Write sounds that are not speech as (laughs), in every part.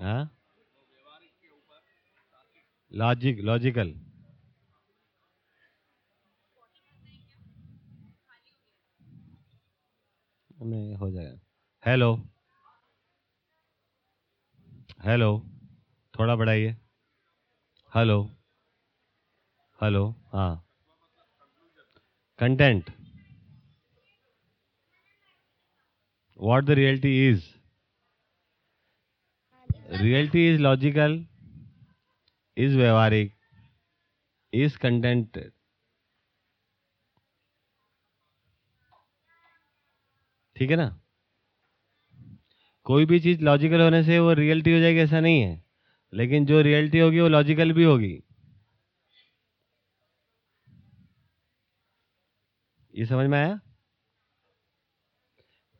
हाँ? Logic logical नहीं हो जाएगा। हेलो हेलो थोड़ा बढ़ाइए। हेलो हेलो हाँ। Content what the reality is? Reality is logical, is व्यवहारिक, is contented ठीक है ना? कोई भी चीज़ लॉजिकल होने से वो रियलिटी हो जाएगी, ऐसा नहीं है। लेकिन जो रियलिटी होगी, वो लॉजिकल भी होगी। ये समझ में आया?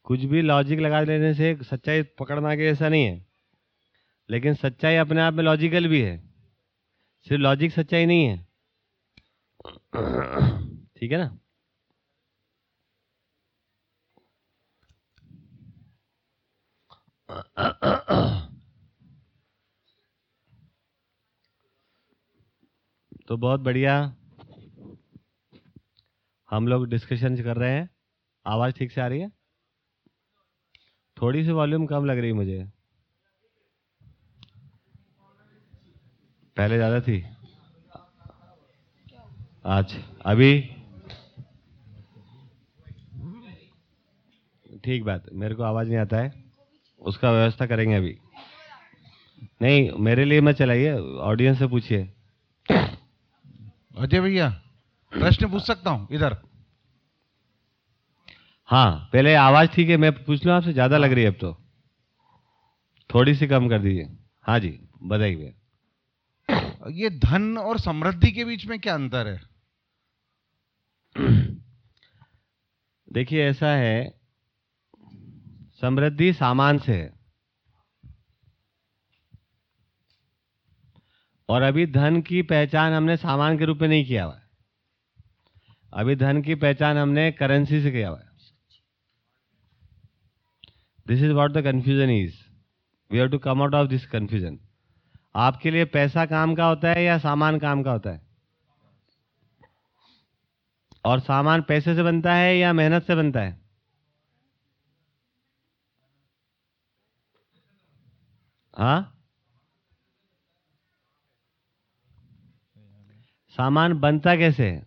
कुछ भी लॉजिक लगा लेने से, सच्चाई पकड़ना के ऐसा नहीं है। लेकिन सच्चाई अपने आप में लॉजिकल भी है। सिर्फ़ लॉजिक सच्चाई नहीं है। ठीक है ना? तो बहुत बढ़िया। हम लोग डिस्कशन कर रहे हैं। आवाज़ ठीक से आ रही है? थोड़ी सी वॉल्यूम कम लग रही है मुझे। पहले ज़्यादा थी? आज। अभी? ठीक बात। मेरे को आवाज़ नहीं आता है। उसका व्यवस्था करेंगे अभी। नहीं मेरे लिए मत चलाइए। ऑडियंस से पूछिए। अजय भैया प्रश्न पूछ सकता हूँ इधर। हाँ पहले आवाज़ ठीक है मैं पूछ लूँ आपसे? ज़्यादा लग रही है अब तो। थोड़ी सी कम कर दीजिए। हाँ जी बताइए। ये धन और समृद्धि के बीच में क्या अंतर है? (clears throat) देखिए, ऐसा है, समृद्धि सामान से है। और अभी धन की पहचान हमने सामान के रूप में नहीं किया हुआ अभी धन की पहचान हमने करेंसी से किया हुआ this is what the confusion is we have to come out of this confusion आपके लिए पैसा काम का होता है या सामान काम का होता है? और सामान पैसे से बनता है या मेहनत से बनता है? हाँ? सामान बनता कैसे? है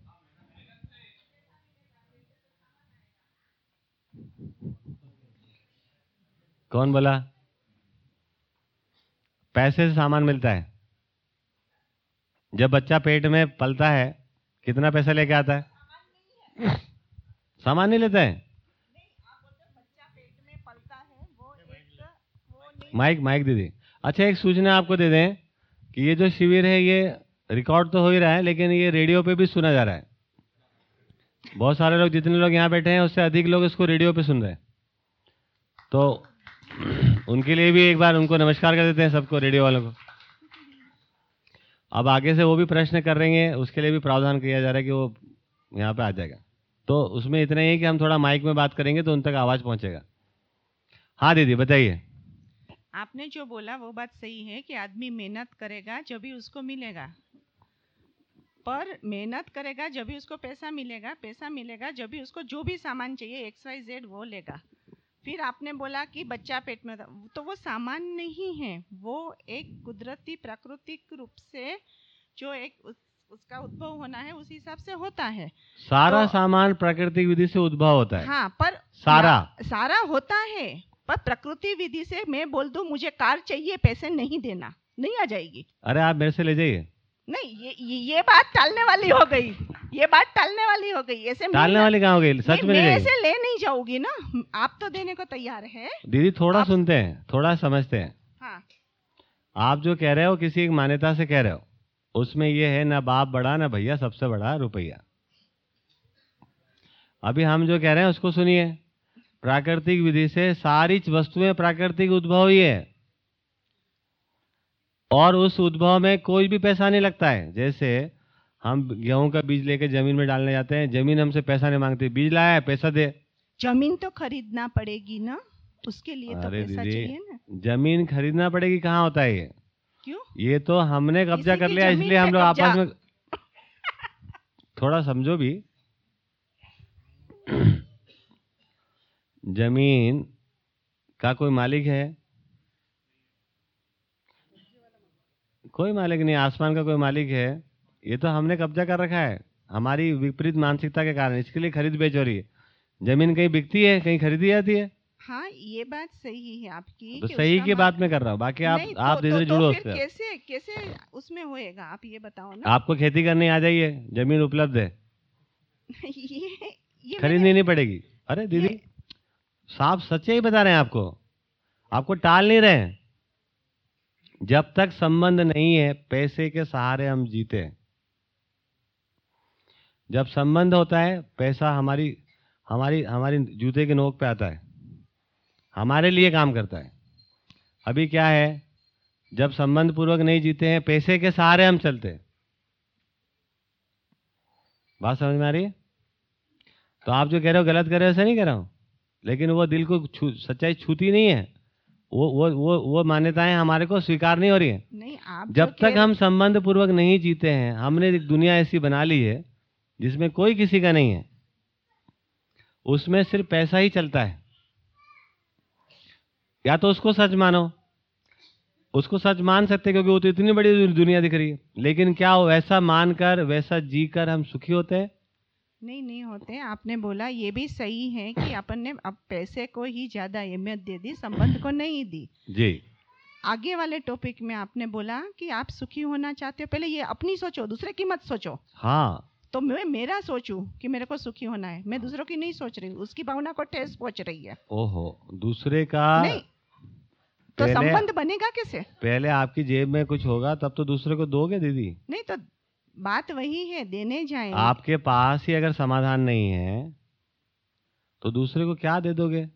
कौन बोला? पैसे से सामान मिलता है। जब बच्चा पेट में पलता है, कितना पैसा लेके आता है? सामान नहीं लेता है। माइक माइक दीदी। अच्छा एक सूचना आपको दे दें कि ये जो शिविर है, ये रिकॉर्ड तो हो ही रहा है, लेकिन ये रेडियो पे भी सुना जा रहा है। बहुत सारे लोग, जितने लोग यहाँ बैठे हैं, उससे अधिक लोग इसको रेडियो पे सुन रहे हैं। तो उनके लिए भी एक बार उनको नमस्कार कर देते हैं सबको, रेडियो वालों को। अब आगे से वो भी प्रश्न कर रहे हैं, उसके लिए भी प्रावधान किया जा रहा है कि वो यहाँ पे आ जाएगा। तो उसमें इतना ही कि हम थोड़ा माइक में बात करेंगे तो उन तक आवाज़ पहुँचेगा। हाँ दीदी, बताइए। आपने जो बोला वो बात सही है कि आदमी मेहनत करेगा जब भी उसको मिलेगा। पर मेहनत करेगा जब भी उसको पैसा मिलेगा पैसा मिलेगा जब भी उसको जो भी सामान चाहिए, एक्स वाई जेड वो लेगा। फिर आपने बोला कि बच्चा पेट में था तो वो सामान नहीं है। वो एक कुदरती प्राकृतिक रूप से जो एक उस, उसका उद्भव होना है उस हिसाब से होता है। सारा तो- सामान प्राकृतिक विधि से उद्भव होता है। हाँ पर सारा। सारा होता है पर प्रकृति विधि से मैं बोल दू मुझे कार चाहिए पैसे नहीं देना नहीं आ जाएगी। अरे आप मेरे से ले जाइए। नहीं ये ये, बात टालने वाली हो गई। ये बात टालने वाली हो गई। ऐसे टालने वाली कहाँ हो गई? सच मैं ऐसे ले नहीं जाऊँगी ना। आप तो देने को तैयार है। दीदी थोड़ा आप- सुनते हैं थोड़ा समझते हैं। हाँ। आप जो कह रहे हो किसी एक मान्यता से कह रहे हो उसमें ये है ना बाप बड़ा ना भैया सबसे बड़ा रुपया। अभी हम जो कह रहे हैं उसको सुनिए। प्राकृतिक विधि से सारी वस्तुएँ प्राकृतिक उद्भव ही है। और उस उद्भव में कोई भी पैसा नहीं लगता है। जैसे हम गेहूँ का बीज लेके ज़मीन में डालने जाते हैं ज़मीन हमसे पैसा नहीं मांगती। बीज लाया है पैसा दे। ज़मीन तो खरीदना पड़ेगी ना? उसके लिए तो पैसा चाहिए ना। ज़मीन खरीदना पड़ेगी कहाँ होता है ये? क्यों? ये तो हमने कब्जा कर लिया इसलिए हम लोग आपस में (laughs) थोड़ा समझो भी। (clears throat) ज़मीन का कोई मालिक है? कोई मालिक नहीं आसमान का कोई मालिक है। ये तो हमने कब्जा कर रखा है। हमारी विपरीत मानसिकता के कारण इसके लिए खरीद बेच हो रही है। ज़मीन कहीं बिकती है कहीं खरीदी जाती है। हाँ ये बात सही है आपकी तो सही की बात मैं कर रहा हूँ। बाकी आप आप तो, धीरे तो, धीरे तो जुड़ो फिर उससे कैसे कैसे उसमें होएगा? आप ये बताओ ना। आपको खेती करनी आ जाइए। ज़मीन उपलब्ध है। (laughs) ये ये खरीदनी नहीं पड़ेगी। अरे दीदी साफ़ सच्चे ही बता रहे हैं आपको। आपको टाल नहीं रहे हैं। जब तक संबंध नहीं है पैसे के सहारे हम जीते हैं। जब संबंध होता है पैसा हमारी हमारी हमारी जूते के नोक पे आता है। हमारे लिए काम करता है। अभी क्या है जब संबंध पूर्वक नहीं जीते हैं पैसे के सहारे हम चलते हैं। बात समझ में आ रही है? तो आप जो कह रहे हो गलत कर रहे हो ऐसा नहीं कह रहा हूँ। लेकिन वो दिल को छू, सच्चाई छूती नहीं है। वो वो वो वो मान्यताएँ हमारे को स्वीकार नहीं हो रही है। नहीं आप जब तक हम संबंध पूर्वक नहीं जीते हैं हमने एक दुनिया ऐसी बना ली है जिसमें कोई किसी का नहीं है। उसमें सिर्फ़ पैसा ही चलता है। या तो उसको सच मानो। उसको सच मान सकते क्योंकि वो तो इतनी बड़ी दुनिया दिख रही है। लेकिन क्या वो वैसा मानकर वैसा जीकर हम सुखी होते हैं? नहीं नहीं होते आपने बोला ये भी सही है कि अपन ने अब पैसे को ही ज़्यादा अहमियत दे दी संबंध को नहीं दी। जी। आगे वाले टॉपिक में आपने बोला कि आप सुखी होना चाहते हो। पहले ये अपनी सोचो दूसरे की मत सोचो। हाँ। तो मैं मेरा सोचूं कि मेरे को सुखी होना है। मैं दूसरों की नहीं सोच रही हूँ उसकी भावना को ठेस पहुँच रही है। ओहो दूसरे का नहीं। तो संबंध बनेगा कैसे? पहले आपकी जेब में कुछ होगा तब तो दूसरे को दोगे दीदी। नहीं तो बात वही है देने जाए आपके पास ही अगर समाधान नहीं है तो दूसरे को क्या दे दोगे?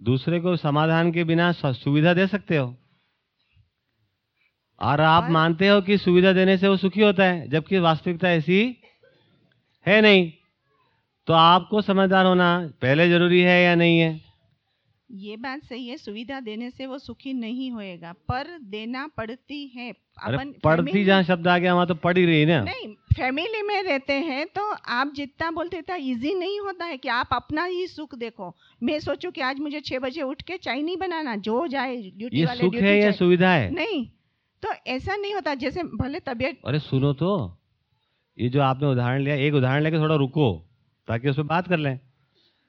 दूसरे को समाधान के बिना सुविधा दे सकते हो। और आप और- मानते हो कि सुविधा देने से वो सुखी होता है जबकि वास्तविकता ऐसी है नहीं। तो आपको समझदार होना पहले ज़रूरी है या नहीं है? ये बात सही है सुविधा देने से वो सुखी नहीं होएगा पर देना पड़ती है। अपन family- जहाँ शब्द आ गया वहाँ तो पढ़ ही रही ना। नहीं फैमिली में रहते हैं तो आप जितना बोलते इतना इजी नहीं होता है कि आप अपना ही सुख देखो। मैं सोचू कि आज मुझे छह बजे उठ के चाय नहीं बनाना जो जाए ड्यूटी ये वाले सुख है या सुविधा है? नहीं तो ऐसा नहीं होता जैसे भले तबीयत अरे सुनो तो ये जो आपने उदाहरण लिया एक उदाहरण लेके थोड़ा रुको ताकि उस पर बात कर लें।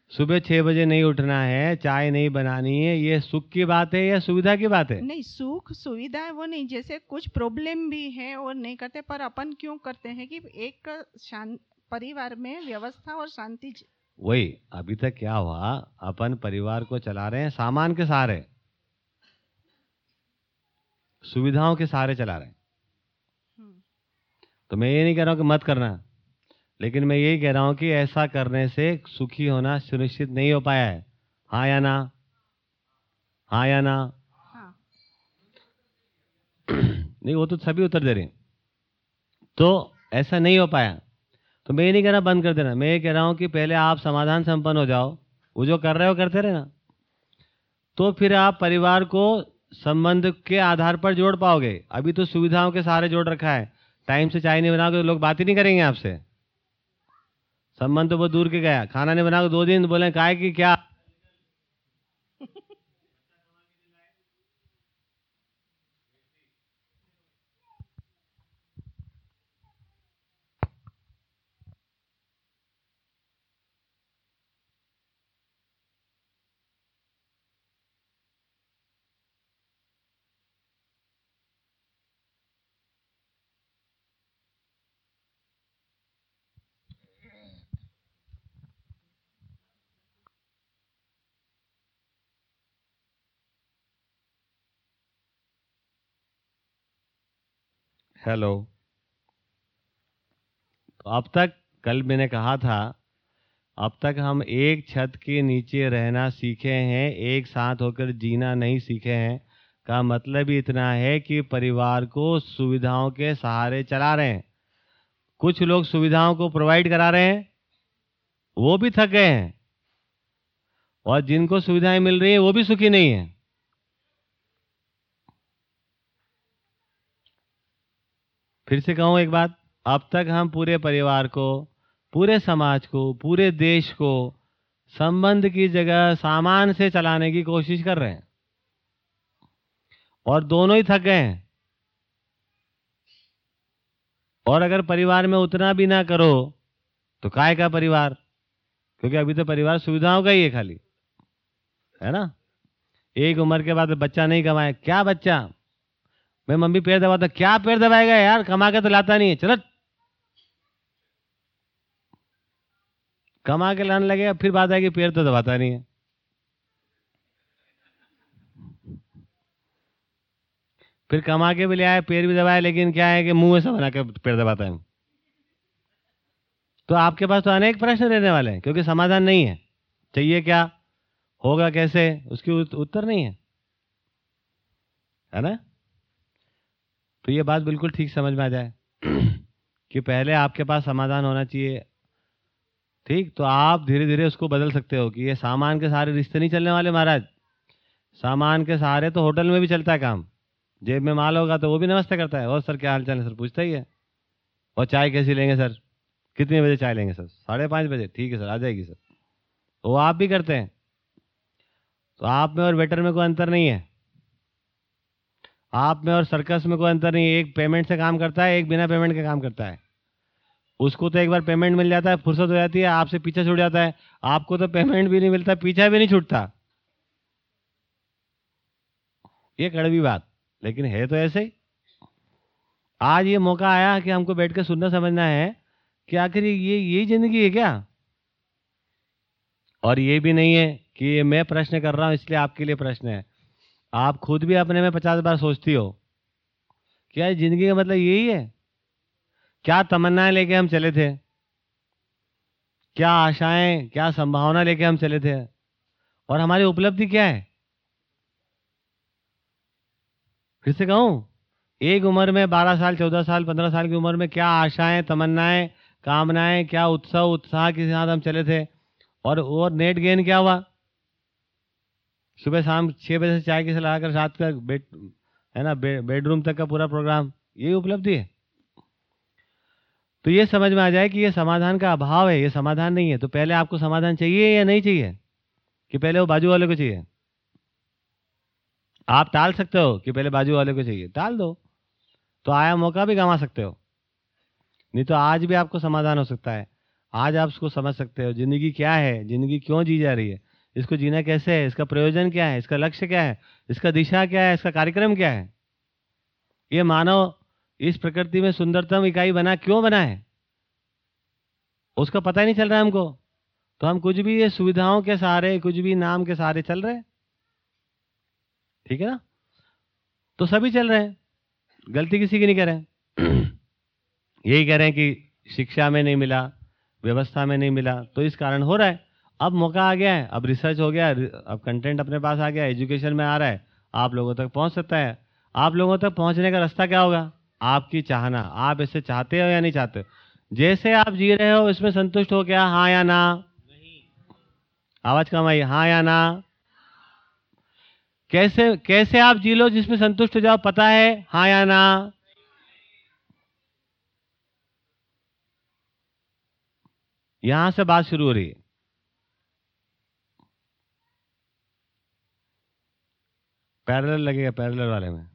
सुबह छह बजे नहीं उठना है चाय नहीं बनानी है ये सुख की बात है या सुविधा की बात है? नहीं सुख सुविधा है वो नहीं जैसे कुछ प्रॉब्लम भी है और नहीं करते पर अपन क्यों करते हैं कि एक शांत परिवार में व्यवस्था और शांति वही अभी तक क्या हुआ अपन परिवार को चला रहे हैं सामान के सहारे। सुविधाओं के सहारे चला रहे हैं। हम्म, तो मैं ये नहीं कह रहा हूँ कि मत करना। लेकिन मैं यही कह रहा हूँ कि ऐसा करने से सुखी होना सुनिश्चित नहीं हो पाया है। हाँ या ना? हाँ या ना? हाँ। नहीं वो तो सभी उत्तर दे रहे हैं। तो ऐसा नहीं हो पाया। तो मैं ये नहीं कह रहा बंद कर देना। मैं ये कह रहा हूँ कि पहले आप समाधान संपन्न हो जाओ। वो जो कर रहे हो करते रहना। तो फिर आप परिवार को संबंध के आधार पर जोड़ पाओगे। अभी तो सुविधाओं के सहारे जोड़ रखा है। टाइम से चाय नहीं बनाओगे तो लोग बात ही नहीं करेंगे आपसे। संबंध तो बहुत दूर के गया। खाना नहीं बना दो दिन बोले काय कि क्या? हेलो तो अब तक कल मैंने कहा था, अब तक हम एक छत के नीचे रहना सीखे हैं, एक साथ होकर जीना नहीं सीखे हैं। का मतलब ही इतना है कि परिवार को सुविधाओं के सहारे चला रहे हैं। कुछ लोग सुविधाओं को प्रोवाइड करा रहे हैं, वो भी थक गए हैं। और जिनको सुविधाएँ मिल रही है, वो भी सुखी नहीं है। फिर से कहूँ एक बात, अब तक हम पूरे परिवार को, पूरे समाज को, पूरे देश को संबंध की जगह सामान से चलाने की कोशिश कर रहे हैं। और दोनों ही थक गए हैं। और अगर परिवार में उतना भी ना करो तो काय का परिवार? क्योंकि अभी तो परिवार सुविधाओं का ही है खाली। है ना? एक उम्र के बाद बच्चा नहीं कमाए। क्या बच्चा? मैं मम्मी पैर दबाता क्या पैर दबाएगा यार? कमा के तो लाता नहीं है। चलो। कमा के लाने लगेगा, फिर बात आएगी, पैर तो दबाता नहीं है। फिर कमा के भी ले आए, पैर भी दबाए, लेकिन क्या है कि मुँह ऐसा बना के पैर दबाता है। तो आपके पास तो अनेक प्रश्न रहने वाले हैं, क्योंकि समाधान नहीं है। चाहिए क्या? होगा कैसे? उसकी उत्तर नहीं है। है ना? तो ये बात बिल्कुल ठीक समझ में आ जाए (clears throat) कि पहले आपके पास समाधान होना चाहिए। ठीक? तो आप धीरे धीरे उसको बदल सकते हो कि ये सामान के सारे रिश्ते नहीं चलने वाले महाराज। सामान के सहारे तो होटल में भी चलता है काम। जेब में माल होगा तो वो भी नमस्ते करता है। और सर, क्या हाल चाल है सर? पूछता ही है। और चाय कैसी लेंगे सर? कितने बजे चाय लेंगे सर? साढ़े पाँच बजे। ठीक है सर, आ जाएगी सर। तो वो आप भी करते हैं। तो आप में और वेटर में कोई अंतर नहीं है। आप में और सर्कस में कोई अंतर नहीं, एक पेमेंट से काम करता है, एक बिना पेमेंट के काम करता है। उसको तो एक बार पेमेंट मिल जाता है, फुर्सत हो जाती है, आपसे पीछे छूट जाता है। आपको तो पेमेंट भी नहीं मिलता, पीछा भी नहीं छूटता। ये कड़वी बात, लेकिन है तो ऐसे ही। आज ये मौका आया कि हमको बैठ कर सुनना, समझना है कि आखिर ये यही ज़िंदगी है क्या? और ये भी नहीं है कि मैं प्रश्न कर रहा हूँ, इसलिए आपके लिए प्रश्न है। आप खुद भी अपने में पचास बार सोचती हो। क्या ज़िंदगी का मतलब यही है? क्या तमन्नाएँ लेके हम चले थे? क्या आशाएँ, क्या संभावना लेके हम चले थे? और हमारी उपलब्धि क्या है? फिर से कहूँ, एक उम्र में बारह साल, चौदह साल, पंद्रह साल की उम्र में क्या आशाएँ, तमन्नाएँ, कामनाएँ, क्या उत्सव, उत्साह के साथ हम चले थे? और और नेट गेन क्या हुआ? सुबह शाम छः बजे से चाय के सलाह कर रात का बेड है ना बे, बेडरूम तक का पूरा प्रोग्राम यही उपलब्धि है? तो ये समझ में आ जाए कि ये समाधान का अभाव है ये समाधान नहीं है तो पहले आपको समाधान चाहिए या नहीं चाहिए? कि पहले वो बाजू वाले को चाहिए? आप टाल सकते हो कि पहले बाजू वाले को चाहिए। टाल दो। तो आया मौका भी गंवा सकते हो। नहीं तो आज भी आपको समाधान हो सकता है। आज आप उसको समझ सकते हो ज़िंदगी क्या है ज़िंदगी क्यों जी जा रही है? इसको जीना कैसे है? इसका प्रयोजन क्या है? इसका लक्ष्य क्या है? इसका दिशा क्या है? इसका कार्यक्रम क्या है? ये मानव इस प्रकृति में सुंदरतम इकाई बना क्यों बना है? उसका पता ही नहीं चल रहा है हमको। तो हम कुछ भी ये सुविधाओं के सहारे, कुछ भी नाम के सहारे चल रहे ठीक है ना? तो सभी चल रहे हैं। गलती किसी की नहीं कर। रहे (clears throat) यही कह रहे हैं कि शिक्षा में नहीं मिला, व्यवस्था में नहीं मिला तो इस कारण हो रहा है। अब मौका आ गया है अब रिसर्च हो गया अब कंटेंट अपने पास आ गया एजुकेशन में आ रहा है आप लोगों तक पहुँच सकता है। आप लोगों तक पहुँचने का रास्ता क्या होगा? आपकी चाहना। आप इसे चाहते हो या नहीं चाहते हो? जैसे आप जी रहे हो इसमें संतुष्ट हो क्या? हाँ या ना? आवाज़ कम आई। हाँ या ना? कैसे कैसे आप जी लो जिसमें संतुष्ट हो जाओ? पता है? हाँ या ना? यहाँ से बात शुरू हो रही है। पैरेलल लगेगा पैरेलल वाले में।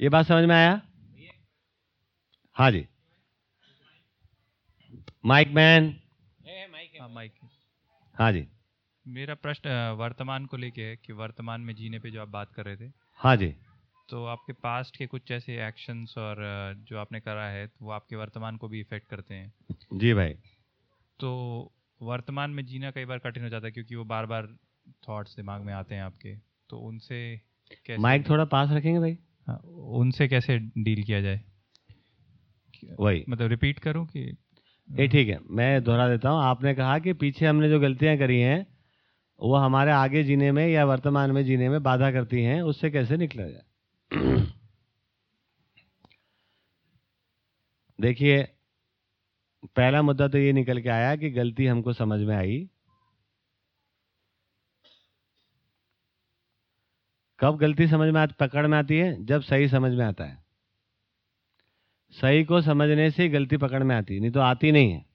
ये बात समझ में आया? हाँ जी। Mic man. हाँ माइक हाँ। जी। मेरा प्रश्न वर्तमान को लेके है कि वर्तमान में जीने पे जो आप बात कर रहे थे। हाँ जी। तो आपके पास्ट के कुछ ऐसे एक्शंस और जो आपने करा है तो वो आपके वर्तमान को भी इफ़ेक्ट करते हैं। जी भाई। तो वर्तमान में जीना कई बार कठिन हो जाता है क्योंकि वो बार बार थॉट्स दिमाग में आते हैं आपके। तो उनसे कैसे माइक थोड़ा पास रखेंगे भाई? हाँ, उनसे कैसे डील किया जाए? वही। मतलब रिपीट करूँ कि ये ठीक है मैं दोहरा देता हूँ। आपने कहा कि पीछे हमने जो गलतियाँ करी हैं वो हमारे आगे जीने में या वर्तमान में जीने में बाधा करती हैं उससे कैसे निकला जाए? देखिए पहला मुद्दा तो ये निकल के आया कि गलती हमको समझ में आई। कब गलती समझ में आती, पकड़ में आती है? जब सही समझ में आता है। सही को समझने से गलती पकड़ में आती नहीं तो आती नहीं है।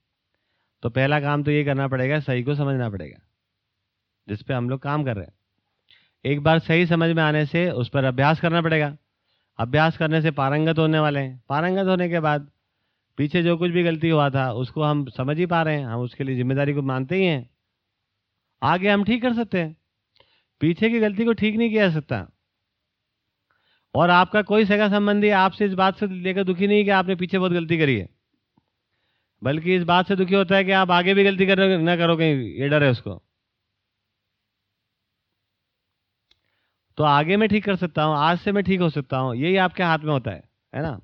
तो पहला काम तो ये करना पड़ेगा, सही को समझना पड़ेगा। जिस पे हम लोग काम कर रहे हैं। एक बार सही समझ में आने से उस पर अभ्यास करना पड़ेगा। अभ्यास करने से पारंगत होने वाले हैं। पारंगत होने के बाद पीछे जो कुछ भी गलती हुआ था, उसको हम समझ ही पा रहे हैं। हम उसके लिए ज़िम्मेदारी को मानते ही हैं। आगे हम ठीक कर सकते हैं। पीछे की गलती को ठीक नहीं किया जा सकता। और आपका कोई सगा संबंधी आपसे इस बात से लेकर दुखी नहीं कि आपने पीछे बहुत गलती करी है। बल्कि इस बात से दुखी होता है कि आप आगे भी गलती कर ना करो कहीं, ये डर है उसको। तो आगे मैं ठीक कर सकता हूँ, आज से मैं ठीक हो सकता हूँ, यही आपके हाथ में होता है है ना?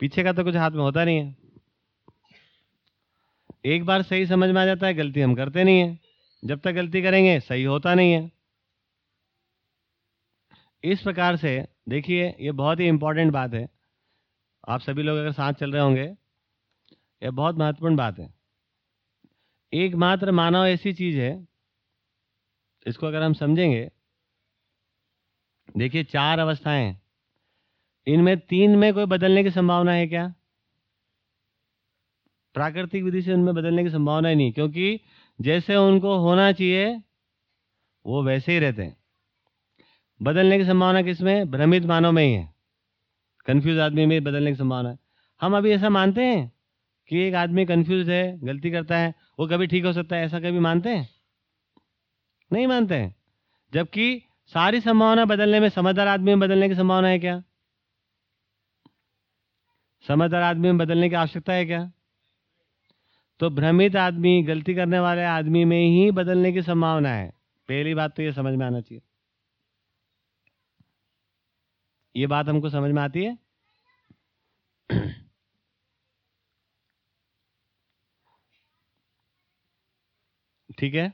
पीछे का तो कुछ हाथ में होता नहीं है। एक बार सही समझ में आ जाता है, गलती हम करते नहीं है। जब तक गलती करेंगे, सही होता नहीं है। इस प्रकार से, देखिए, ये बहुत ही इंपॉर्टेंट बात है। आप सभी लोग अगर साथ चल रहे होंगे, ये बहुत महत्वपूर्ण बात है। एकमात्र मानव ऐसी चीज़ है, इसको अगर हम समझेंगे, देखिए, चार अवस्थाएँ इनमें तीन में कोई बदलने की संभावना है क्या? प्राकृतिक विधि से उनमें बदलने की संभावना ही नहीं, क्योंकि जैसे उनको होना चाहिए, वो वैसे ही रहते हैं। बदलने की संभावना किसमें भ्रमित मानव में ही है। कंफ्यूज आदमी में बदलने की संभावना है। हम अभी ऐसा मानते हैं कि एक आदमी कन्फ्यूज़ है, गलती करता है, वो कभी ठीक हो सकता है, ऐसा कभी मानते हैं? नहीं मानते हैं। जबकि सारी संभावना बदलने में, समझदार आदमी में बदलने की संभावना है क्या? समझदार आदमी में बदलने की आवश्यकता है क्या? तो भ्रमित आदमी, गलती करने वाले आदमी में ही बदलने की संभावना है। पहली बात तो ये समझ में आना चाहिए। ये बात हमको समझ में आती है? ठीक है?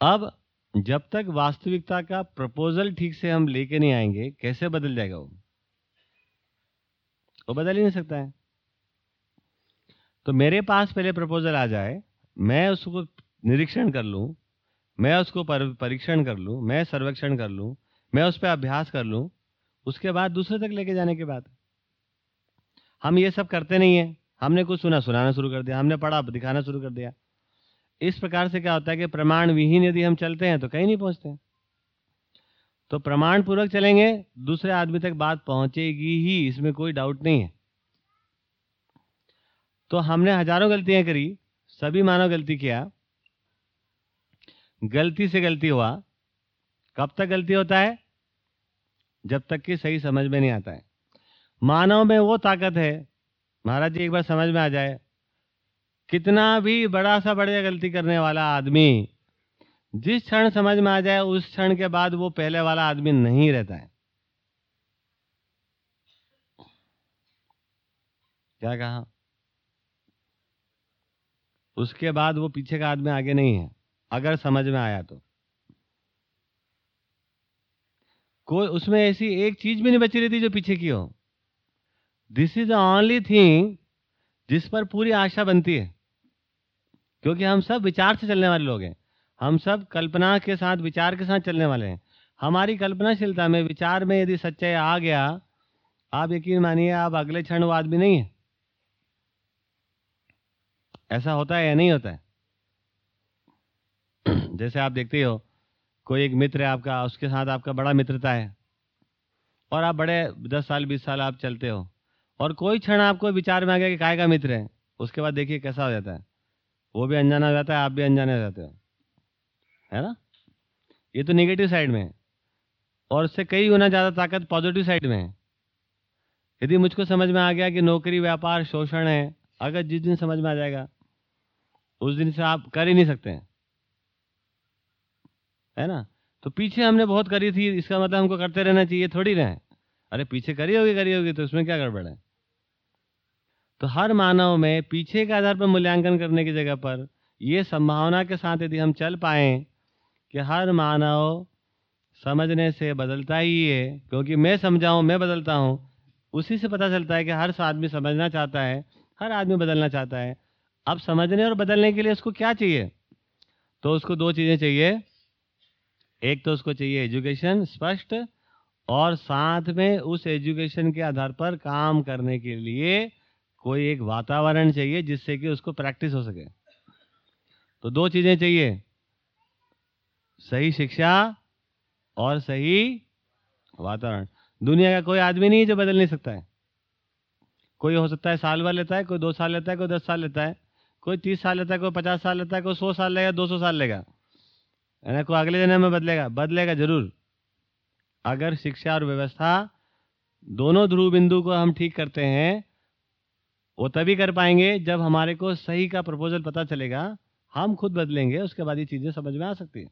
अब, जब तक वास्तविकता का प्रपोजल ठीक से हम लेके नहीं आएँगे, कैसे बदल जाएगा वो? वो बदल ही नहीं सकता है। तो मेरे पास पहले प्रपोजल आ जाए, मैं उसको निरीक्षण कर लूँ, मैं उसको परीक्षण कर लूँ, मैं सर्वेक्षण कर लूँ मैं उस पर अभ्यास कर लूँ, उसके बाद दूसरे तक लेके जाने के बाद हम ये सब करते नहीं है। हमने कुछ सुना, सुनाना शुरू कर दिया। हमने पढ़ा, दिखाना शुरू कर दिया। इस प्रकार से क्या होता है कि प्रमाण विहीन यदि हम चलते हैं तो कहीं नहीं पहुँचते तो प्रमाण पूर्वक चलेंगे, दूसरे आदमी तक बात पहुंचेगी ही, इसमें कोई डाउट नहीं है। तो हमने हज़ारों गलतियाँ करी, सभी मानव गलती किया। गलती से गलती हुआ। कब तक गलती होता है? जब तक कि सही समझ में नहीं आता है। मानव में वो ताकत है, महाराज जी, एक बार समझ में आ जाए, कितना भी बड़ा सा बढ़िया गलती करने वाला आदमी, जिस क्षण समझ में आ जाए, उस क्षण के बाद वो पहले वाला आदमी नहीं रहता है। क्या कहा? उसके बाद वो पीछे का आदमी आगे नहीं है, अगर समझ में आया तो। कोई उसमें ऐसी एक चीज़ भी नहीं बची रहती जो पीछे की हो। This is the only thing जिस पर पूरी आशा बनती है। क्योंकि हम सब विचार से चलने वाले लोग हैं। हम सब कल्पना के साथ, विचार के साथ चलने वाले हैं। हमारी कल्पनाशीलता में, विचार में यदि सच्चाई आ गया, आप यकीन मानिए, आप अगले क्षण वो आदमी नहीं है। ऐसा होता है या नहीं होता है? (clears throat) जैसे आप देखते हो कोई एक मित्र है आपका, उसके साथ आपका बड़ा मित्रता है। और आप बड़े, दस साल, बीस साल आप चलते हो। और कोई क्षण आपको विचार में आ गया कि काय का मित्र है, उसके बाद देखिए कैसा हो जाता है। वो भी अनजाना हो जाता है, आप भी अनजाने हो जाते हो। है ना? ये तो नेगेटिव साइड में है। और उससे कई गुना ज़्यादा ताकत पॉजिटिव साइड में है। यदि मुझको समझ में आ गया कि नौकरी, व्यापार, शोषण है, अगर जिस दिन समझ में आ जाएगा, उस दिन से आप कर ही नहीं सकते हैं। है ना? तो पीछे हमने बहुत करी थी, इसका मतलब हमको करते रहना चाहिए, थोड़ी रहे। अरे, पीछे करी होगी करी होगी तो उसमें क्या गड़बड़ है? तो हर मानव में पीछे के आधार पर मूल्यांकन करने की जगह पर ये संभावना के साथ यदि हम चल पाए कि हर मानव समझने से बदलता ही है, क्योंकि मैं समझाऊं, मैं बदलता हूँ, उसी से पता चलता है कि हर आदमी समझना चाहता है, हर आदमी बदलना चाहता है। अब समझने और बदलने के लिए उसको क्या चाहिए? तो उसको दो चीज़ें चाहिए। एक तो उसको चाहिए एजुकेशन स्पष्ट और साथ में उस एजुकेशन के आधार पर काम करने के लिए कोई एक वातावरण चाहिए जिससे कि उसको प्रैक्टिस हो सके। तो दो चीज़ें चाहिए। सही शिक्षा और सही वातावरण। दुनिया का कोई आदमी नहीं है जो बदल नहीं सकता है। कोई हो सकता है साल भर लेता है, कोई दो साल लेता है, कोई दस साल लेता है, कोई तीस साल लेता है, कोई पचास साल लेता है, कोई सौ साल लेगा, दो सौ साल लेगा। है ना कोई अगले जन्म में बदलेगा? बदलेगा ज़रूर। अगर शिक्षा और व्यवस्था दोनों ध्रुव बिंदु को हम ठीक करते हैं, वो तभी कर पाएँगे जब हमारे को सही का प्रपोजल पता चलेगा। हम खुद बदलेंगे, उसके बाद ये चीज़ें समझ में आ सकती है।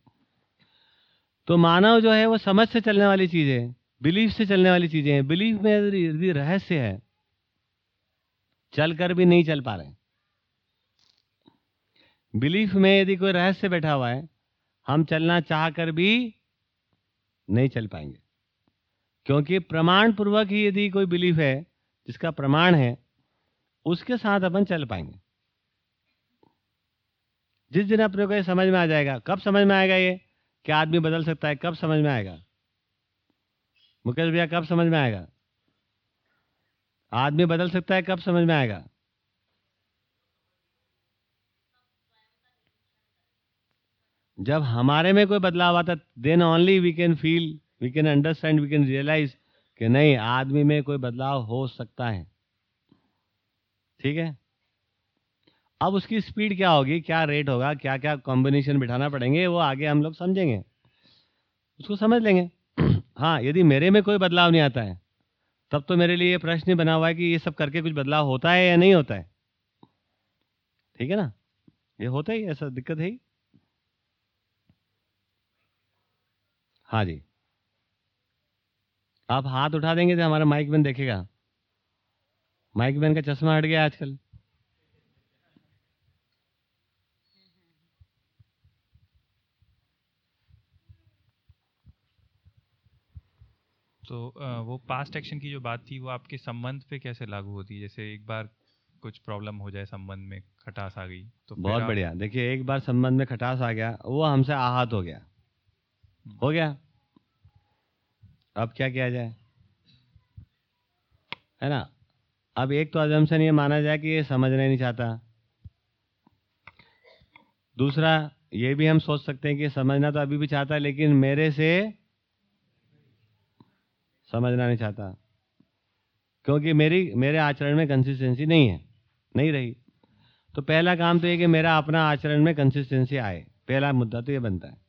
तो मानव जो है वो समझ से चलने वाली चीज़ बिलीफ से चलने वाली चीज़ें हैं। बिलीफ में यदि रहस्य है चल कर भी नहीं चल पा रहे बिलीफ में यदि कोई रहस्य बैठा हुआ है हम चलना चाह कर भी नहीं चल पाएँगे। क्योंकि प्रमाण पूर्वक ही यदि कोई बिलीफ है, जिसका प्रमाण है, उसके साथ अपन चल पाएँगे। जिस दिन अपने को ये समझ में आ जाएगा, कब समझ में आएगा ये? कि आदमी बदल सकता है? कब समझ में आएगा? मुकेश भैया, कब समझ में आएगा? आदमी बदल सकता है, कब समझ में आएगा? जब हमारे में कोई बदलाव आता then only we can feel we can understand we can realise कि नहीं, आदमी में कोई बदलाव हो सकता है। ठीक है? अब उसकी स्पीड क्या होगी, क्या रेट होगा क्या क्या कॉम्बिनेशन बिठाना पड़ेंगे, वो आगे हम लोग समझेंगे। उसको समझ लेंगे। (clears throat) हाँ यदि मेरे में कोई बदलाव नहीं आता है, तब तो मेरे लिए प्रश्न बना हुआ है कि ये सब करके कुछ बदलाव होता है या नहीं होता है। ठीक है ना? ये होता ही, ऐसा दिक्कत है ही। हाँ जी। आप हाथ उठा देंगे तो हमारा माइक मैन देखेगा। माइक मैन का चश्मा हट गया आजकल। तो वो पास्ट एक्शन की जो बात थी वो आपके संबंध पे कैसे लागू होती? है जैसे एक बार कुछ प्रॉब्लम हो जाए संबंध में खटास आ गई तो बहुत बढ़िया। देखिए एक बार संबंध में खटास आ गया वो हमसे आहत हो गया। हो गया। अब क्या किया जाए? है ना? अब एक तो अजम्पशन ये माना जाए कि ये समझना नहीं चाहता। दूसरा, ये भी हम सोच सकते हैं कि समझना तो अभी भी चाहता है, लेकिन मेरे से समझना नहीं चाहता। क्योंकि मेरी, मेरे आचरण में कंसिस्टेंसी नहीं है, नहीं रही। तो पहला काम तो ये कि मेरा अपना आचरण में कंसिस्टेंसी आए। पहला मुद्दा तो ये बनता है।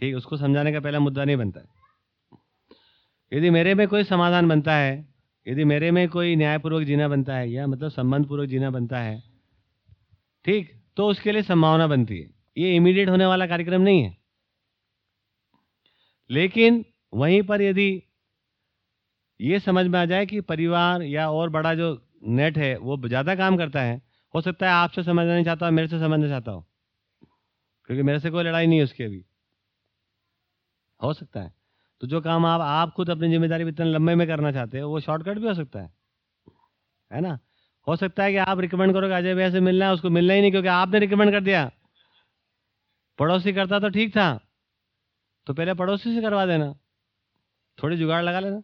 ठीक, उसको समझाने का पहला मुद्दा नहीं बनता यदि मेरे में कोई समाधान बनता है, यदि मेरे में कोई न्यायपूर्वक जीना बनता है या मतलब संबंध पूर्वक जीना बनता है, ठीक तो उसके लिए संभावना बनती है। ये इमीडिएट होने वाला कार्यक्रम नहीं है। लेकिन वहीं पर यदि ये समझ में आ जाए कि परिवार या और बड़ा जो नेट है, वो ज़्यादा काम करता है, हो सकता है आपसे समझना नहीं चाहता मेरे से समझना चाहता हो, क्योंकि मेरे से कोई लड़ाई नहीं है उसकी अभी। हो सकता है। तो जो काम आप आप खुद अपनी ज़िम्मेदारी इतने लंबे में करना चाहते हो, वो शॉर्टकट भी हो सकता है। है ना? हो सकता है कि आप रिकमेंड करोगे, अजय भैया से मिलना है, उसको मिलना ही नहीं क्योंकि आपने रिकमेंड कर दिया। पड़ोसी करता तो ठीक था तो पहले पड़ोसी से करवा देना। थोड़ी जुगाड़ लगा लेना।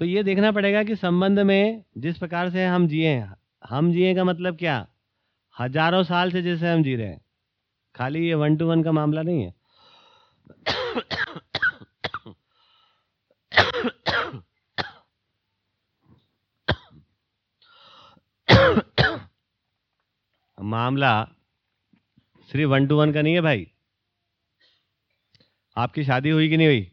तो ये देखना पड़ेगा कि संबंध में जिस प्रकार से हम जिए हम जिए का मतलब क्या? हज़ारों साल से जैसे हम जी रहे हैं। खाली ये वन टू वन का मामला नहीं है। मामला सिर्फ़ वन टू वन का नहीं है भाई। आपकी शादी हुई कि नहीं हुई?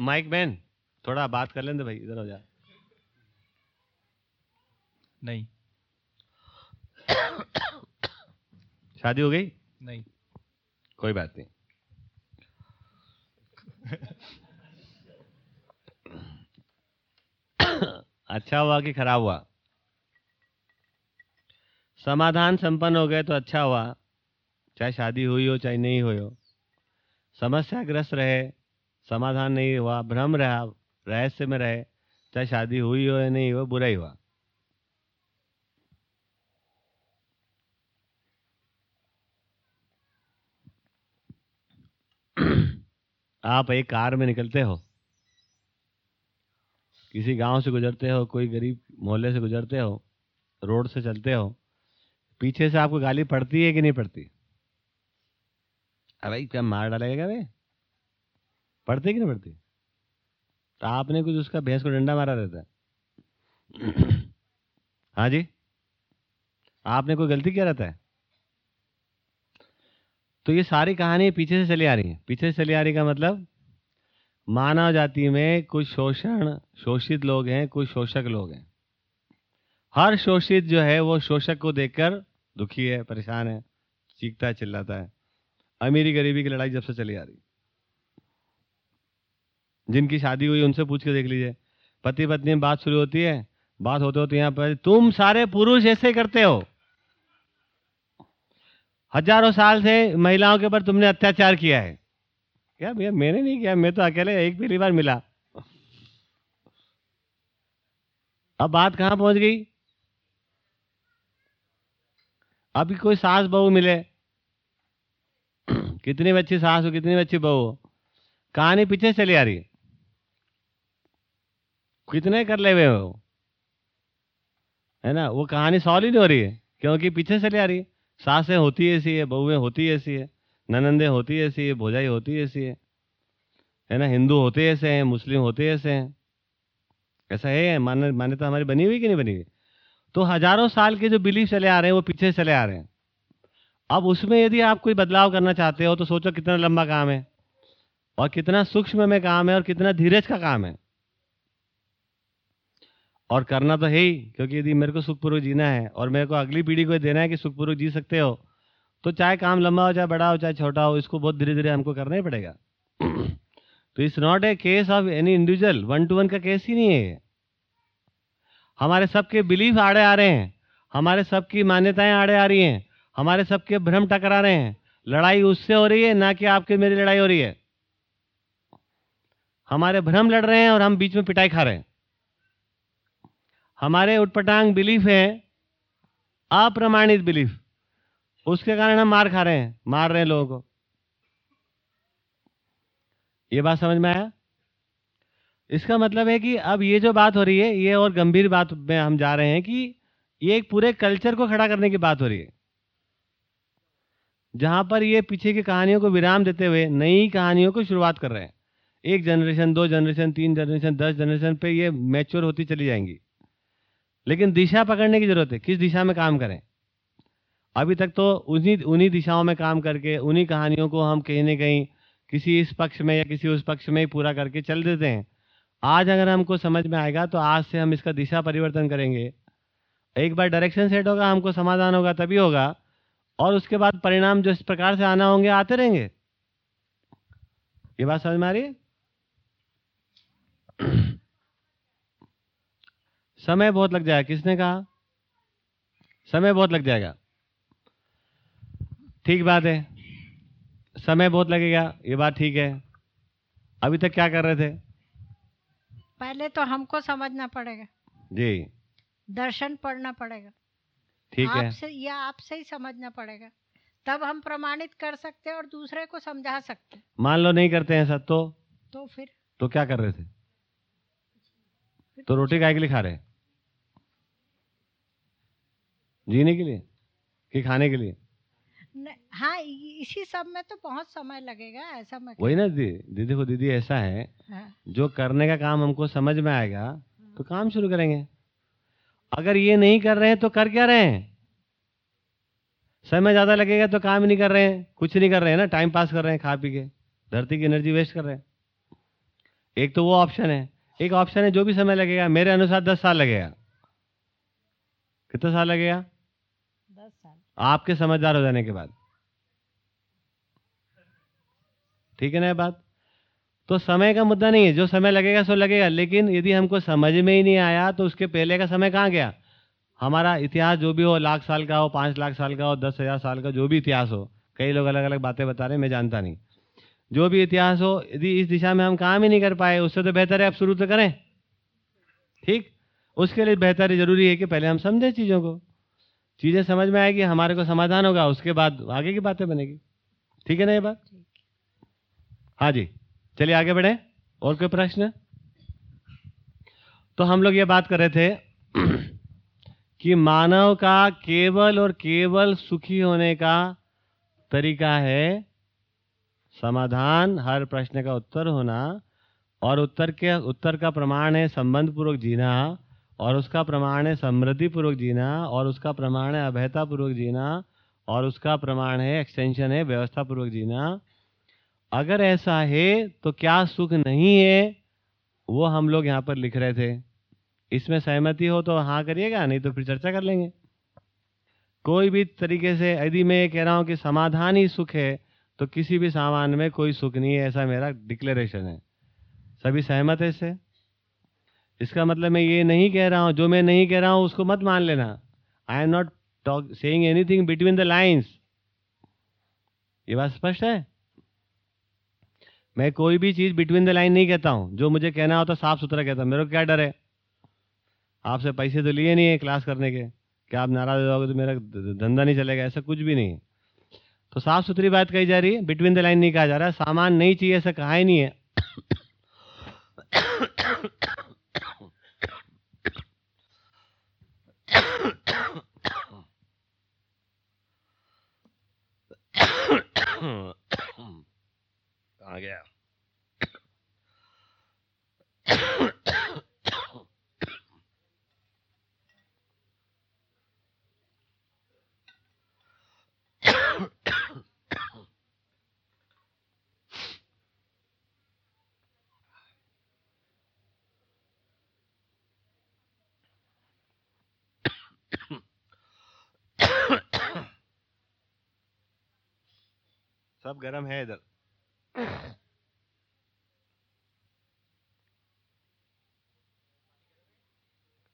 माइक मैन थोड़ा बात कर लेंगे भाई इधर हो जा। नहीं। शादी हो गई? नहीं। कोई बात नहीं। अच्छा हुआ कि खराब हुआ? समाधान संपन्न हो गए तो अच्छा हुआ। चाहे शादी हुई हो, चाहे नहीं हुई हो। समस्याग्रस्त रहे, समाधान नहीं हुआ, भ्रम रहा, रहस्य में रहे। चाहे शादी हुई हो या नहीं हो बुरा ही हुआ। आप एक कार में निकलते हो, किसी गाँव से गुजरते हो, कोई गरीब मोहल्ले से गुजरते हो, रोड से चलते हो, पीछे से आपको गाली पड़ती है कि नहीं पड़ती? अरे क्या मार डालेगा वे पड़ती कि नहीं पड़ती? तो आपने कुछ उसका भैंस को डंडा मारा रहता है। (clears throat) हाँ जी? आपने कोई गलती किया रहता है? तो ये सारी कहानी पीछे से चली आ रही है। पीछे से चली आ रही का मतलब? मानव जाति में कुछ शोषण, शोषित लोग हैं, कुछ शोषक लोग हैं। हर शोषित जो है, वो शोषक को देखकर दुखी है, परेशान है, चीखता है, चिल्लाता है। अमीरी गरीबी की लड़ाई जब से चली आ रही। जिनकी शादी हुई, उनसे पूछ के देख लीजिए। पति पत्नी में बात शुरू होती है, बात होते होते यहाँ पर, तुम सारे पुरुष ऐसे करते हो। हज़ारों साल से महिलाओं के ऊपर तुमने अत्याचार किया है। क्या भैया, मैंने नहीं किया, मैं तो अकेले एक पहली बार मिला। अब बात कहाँ पहुँच गई? अभी कोई सास बहू मिले। (clears throat) कितनी अच्छी सास हो, कितनी अच्छी बहू हो। कहानी पीछे चली आ रही कितने कर ले हुए हो? है ना, वो कहानी सॉल्व ही नहीं हो रही है, क्योंकि पीछे चली आ रही है। सासें होती ऐसी है, बहुएँ होती ऐसी है, ननंदे होती ऐसी है, भोजाई होती ऐसी है है ना? हिंदू होते ऐसे हैं, मुस्लिम होते ऐसे हैं। ऐसा है, मान, मान्यता हमारी बनी हुई कि नहीं बनी हुई? तो हज़ारों साल के जो बिलीफ चले आ रहे हैं, वो पीछे चले आ रहे हैं। अब उसमें यदि आप कोई बदलाव करना चाहते हो तो सोचो कितना लंबा काम है, और कितना सूक्ष्म में काम है, और कितना धीरज का काम है। और करना तो है ही, क्योंकि यदि मेरे को सुखपूर्वक जीना है और मेरे को अगली पीढ़ी को देना है कि सुखपूर्वक जी सकते हो तो चाहे काम लंबा हो, चाहे बड़ा हो, चाहे छोटा हो, इसको बहुत धीरे धीरे हमको करना ही पड़ेगा। (clears throat) तो it's not a case of any individual, one two one का केस ही नहीं है हमारे सबके बिलीफ आड़े आ रहे हैं, हमारे सबकी मान्यताएँ आड़े आ रही हैं, हमारे सबके भ्रम टकरा रहे हैं। लड़ाई उससे हो रही है, ना कि आपके मेरी लड़ाई हो रही है। हमारे भ्रम लड़ रहे हैं और हम बीच में पिटाई खा रहे हैं। हमारे उटपटांग बिलीफ है, अप्रमाणित बिलीफ। उसके कारण हम मार खा रहे हैं, मार रहे हैं लोगों को। ये बात समझ में आया? इसका मतलब है कि अब ये जो बात हो रही है, ये और गंभीर बात में हम जा रहे हैं कि ये एक पूरे कल्चर को खड़ा करने की बात हो रही है। जहाँ पर ये पीछे की कहानियों को विराम देते हुए नई कहानियों को शुरुआत कर रहे हैं। एक जनरेशन, दो जनरेशन, तीन जनरेशन, दस जनरेशन पे ये मैच्योर होती चली जाएँगी। लेकिन दिशा पकड़ने की ज़रूरत है। किस दिशा में काम करें? अभी तक तो उन्हीं उन्हीं दिशाओं में काम करके, उन्हीं कहानियों को हम कहीं ना कहीं किसी इस पक्ष में या किसी उस पक्ष में ही पूरा करके चल देते हैं। आज अगर हमको समझ में आएगा तो आज से हम इसका दिशा परिवर्तन करेंगे। एक बार डायरेक्शन सेट होगा, हमको समाधान होगा, तभी होगा। और उसके बाद परिणाम जो इस प्रकार से आना होंगे, आते रहेंगे। ये बात समझ में आ रही है? समय बहुत लग जाएगा। किसने कहा? समय बहुत लग जाएगा। ठीक बात है। समय बहुत लगेगा। ये बात ठीक है। अभी तक क्या कर रहे थे? पहले तो हमको समझना पड़ेगा। जी। दर्शन पढ़ना पड़ेगा। ठीक है। आपसे या आपसे ही समझना पड़ेगा। तब हम प्रमाणित कर सकते हैं और दूसरे को समझा सकते हैं। मान लो नहीं करते हैं सब तो? तो फिर? तो क्या कर रहे थे? तो रोटी काय के लिए खा रहे हैं। जीने के लिए? कि खाने के लिए? हाँ इसी सब में तो बहुत समय लगेगा ऐसा मैं वही ना दीदी दीदी को दीदी ऐसा है हाँ, जो करने का काम हमको समझ में आएगा तो काम शुरू करेंगे। अगर ये नहीं कर रहे हैं तो कर क्या रहे हैं? समय ज़्यादा लगेगा तो काम नहीं कर रहे हैं कुछ नहीं कर रहे हैं ना टाइम पास कर रहे हैं खा पी के धरती की एनर्जी वेस्ट कर रहे हैं। एक तो वो ऑप्शन है एक ऑप्शन है जो भी समय लगेगा मेरे अनुसार दस साल लगेगा। कितना साल लगेगा? आपके समझदार हो जाने के बाद। ठीक है ना बात? तो समय का मुद्दा नहीं है, जो समय लगेगा सो लगेगा, लेकिन यदि हमको समझ में ही नहीं आया तो उसके पहले का समय कहाँ गया? हमारा इतिहास जो भी हो, लाख साल का हो, पाँच लाख साल का हो, दस हज़ार साल का, जो भी इतिहास हो, कई लोग अलग अलग बातें बता रहे हैं, मैं जानता नहीं। जो भी इतिहास हो, यदि इस दिशा में हम काम ही नहीं कर पाए, उससे तो बेहतर है आप शुरू तो करें। ठीक? उसके लिए बेहतर ज़रूरी है कि पहले हम समझें चीज़ों को। चीज़ें समझ में आएगी हमारे को समाधान होगा उसके बाद आगे की बातें बनेगी। ठीक है ना ये बात? हाँ। जी। चलिए आगे बढ़े। और कोई प्रश्न? तो हम लोग ये बात कर रहे थे (clears throat) कि मानव का केवल और केवल सुखी होने का तरीका है समाधान हर प्रश्न का उत्तर होना और उत्तर के उत्तर का प्रमाण है संबंध पूर्वक जीना। और उसका प्रमाण है समृद्धि पूर्वक जीना, और उसका प्रमाण है अभयता पूर्वक जीना, और उसका प्रमाण है एक्सटेंशन है व्यवस्था पूर्वक जीना। अगर ऐसा है तो क्या सुख नहीं है? वो हम लोग यहाँ पर लिख रहे थे। इसमें सहमति हो तो हाँ करिएगा, नहीं तो फिर चर्चा कर लेंगे। कोई भी तरीके से, यदि मैं ये कह रहा हूँ कि समाधान ही सुख है तो किसी भी सामान में कोई सुख नहीं है, ऐसा मेरा डिक्लेरेशन है। सभी सहमत है इससे? इसका मतलब मैं ये नहीं कह रहा हूँ, जो मैं नहीं कह रहा हूँ, उसको मत मान लेना। I am not talk saying anything between the lines ये बात स्पष्ट है? मैं कोई भी चीज़ बिटवीन द लाइन नहीं कहता हूँ। जो मुझे कहना होता साफ़ सुथरा कहता, मेरे को क्या डर है? आपसे पैसे तो लिए नहीं है क्लास करने के। क्या आप नाराज़ हो जाओगे तो मेरा धंधा नहीं चलेगा, ऐसा कुछ भी नहीं है। तो साफ़ सुथरी बात कही जा रही है बिटवीन द लाइन नहीं कहा जा रहा। है सामान नहीं चाहिए, ऐसा कहा ही नहीं है। कहाँ (coughs) सब गर्म है इधर।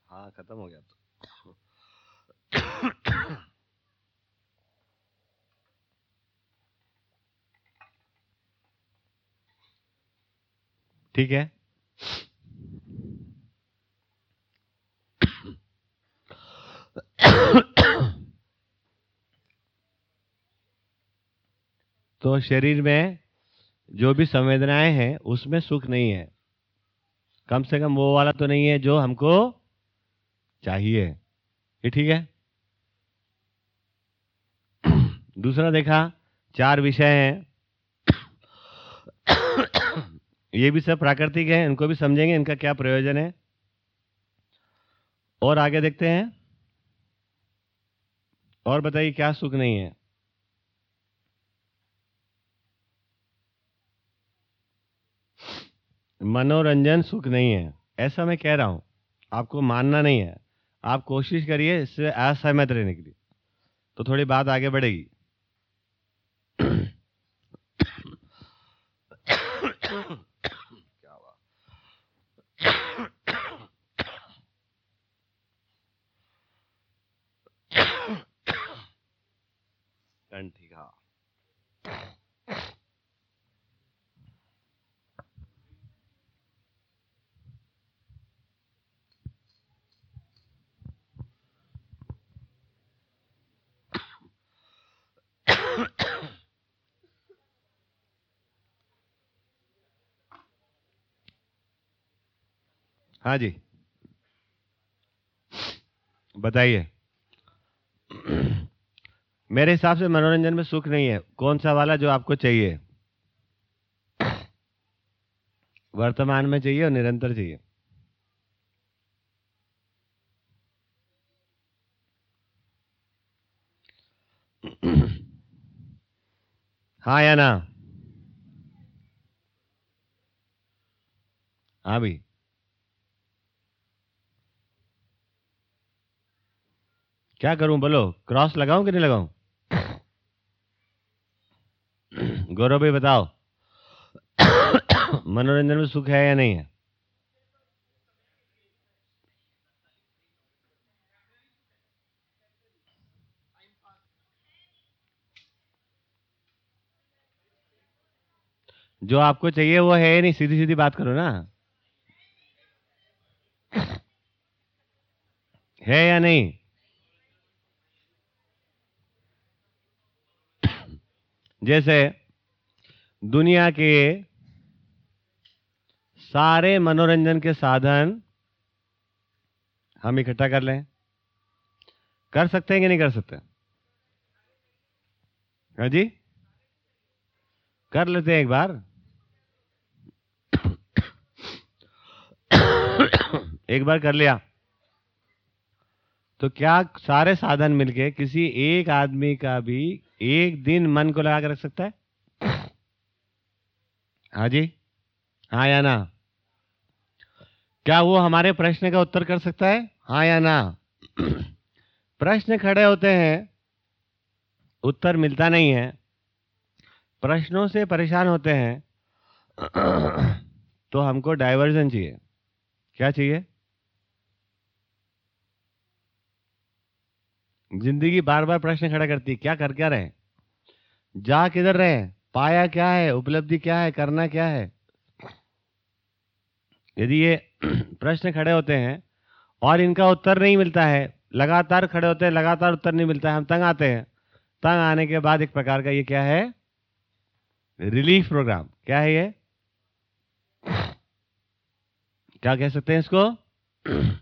हाँ खत्म हो गया तो। ठीक है। तो शरीर में जो भी संवेदनाएँ हैं, उसमें सुख नहीं है। कम से कम वो वाला तो नहीं है जो हमको चाहिए। ये ठीक है? (coughs) दूसरा देखा, चार विषय हैं। (coughs) ये भी सब प्राकृतिक है, इनको भी समझेंगे, इनका क्या प्रयोजन है? और आगे देखते हैं। और बताइए, क्या सुख नहीं है? मनोरंजन सुख नहीं है, ऐसा मैं कह रहा हूँ। आपको मानना नहीं है। आप कोशिश करिए, इससे असहमत रहने के लिए। तो थोड़ी बात आगे बढ़ेगी। हाँ जी। बताइए। मेरे हिसाब से मनोरंजन में सुख नहीं है। कौन सा वाला जो आपको चाहिए? वर्तमान में चाहिए और निरंतर चाहिए? हाँ या ना? हाँ भी क्या करूँ बोलो? क्रॉस लगाऊँ कि नहीं लगाऊँ? गौरव भाई, बताओ। मनोरंजन में सुख है या नहीं है? जो आपको चाहिए वो है नहीं सीधी सीधी बात करो ना। है या नहीं? जैसे दुनिया के सारे मनोरंजन के साधन हम इकट्ठा कर लें। कर सकते हैं कि नहीं कर सकते? हाँ जी? कर लेते हैं एक बार। एक बार कर लिया। तो क्या सारे साधन मिलके किसी एक आदमी का भी एक दिन मन को लगा के रख सकता है? हाँ जी। हाँ या ना? क्या वो हमारे प्रश्न का उत्तर कर सकता है? हाँ या ना? प्रश्न खड़े होते हैं, उत्तर मिलता नहीं है। प्रश्नों से परेशान होते हैं तो हमको डाइवर्जन चाहिए। क्या चाहिए? ज़िंदगी बार बार प्रश्न खड़ा करती है, क्या कर क्या रहे जा किधर रहे पाया क्या है? उपलब्धि क्या है? करना क्या है? यदि ये (clears throat) प्रश्न खड़े होते हैं और इनका उत्तर नहीं मिलता है, लगातार खड़े होते हैं, लगातार उत्तर नहीं मिलता है, हम तंग आते हैं, तंग आने के बाद एक प्रकार का ये क्या है? Relief programme. क्या है ये? क्या कह सकते हैं इसको? (clears throat)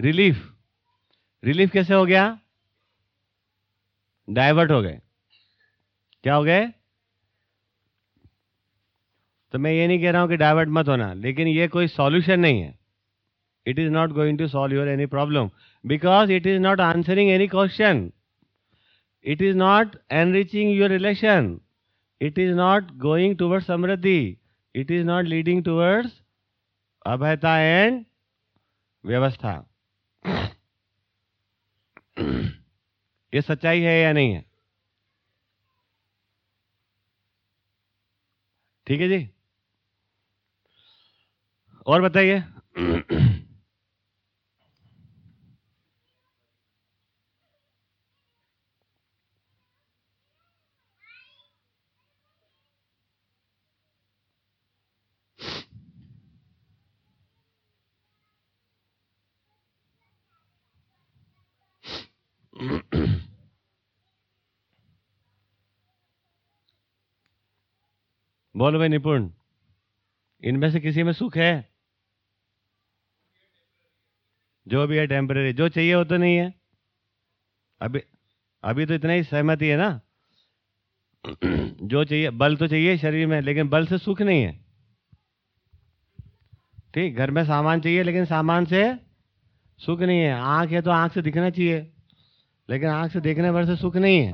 रिलीफ। रिलीफ कैसे हो गया? डाइवर्ट हो गए। क्या हो गए? तो मैं ये नहीं कह रहा हूँ कि डाइवर्ट मत होना, लेकिन ये कोई सॉल्यूशन नहीं है। It is not going to solve your any problem because it is not answering any question it is not enriching your relation it is not going towards Samriddhi it is not leading towards अभयता and व्यवस्था (clears throat) ये सच्चाई है या नहीं है? ठीक है जी। और बताइए। (clears throat) (clears throat) बोलो भाई निपुण, इनमें से किसी में सुख है? जो भी है टेम्परेरी जो चाहिए वो तो नहीं है। अभी अभी तो इतना ही सहमति है ना? (clears throat) जो चाहिए, बल तो चाहिए शरीर में, लेकिन बल से सुख नहीं है। ठीक, घर में सामान चाहिए, लेकिन सामान से सुख नहीं है। आँख है तो आँख से दिखना चाहिए। लेकिन आँख से देखने भर से सुख नहीं है।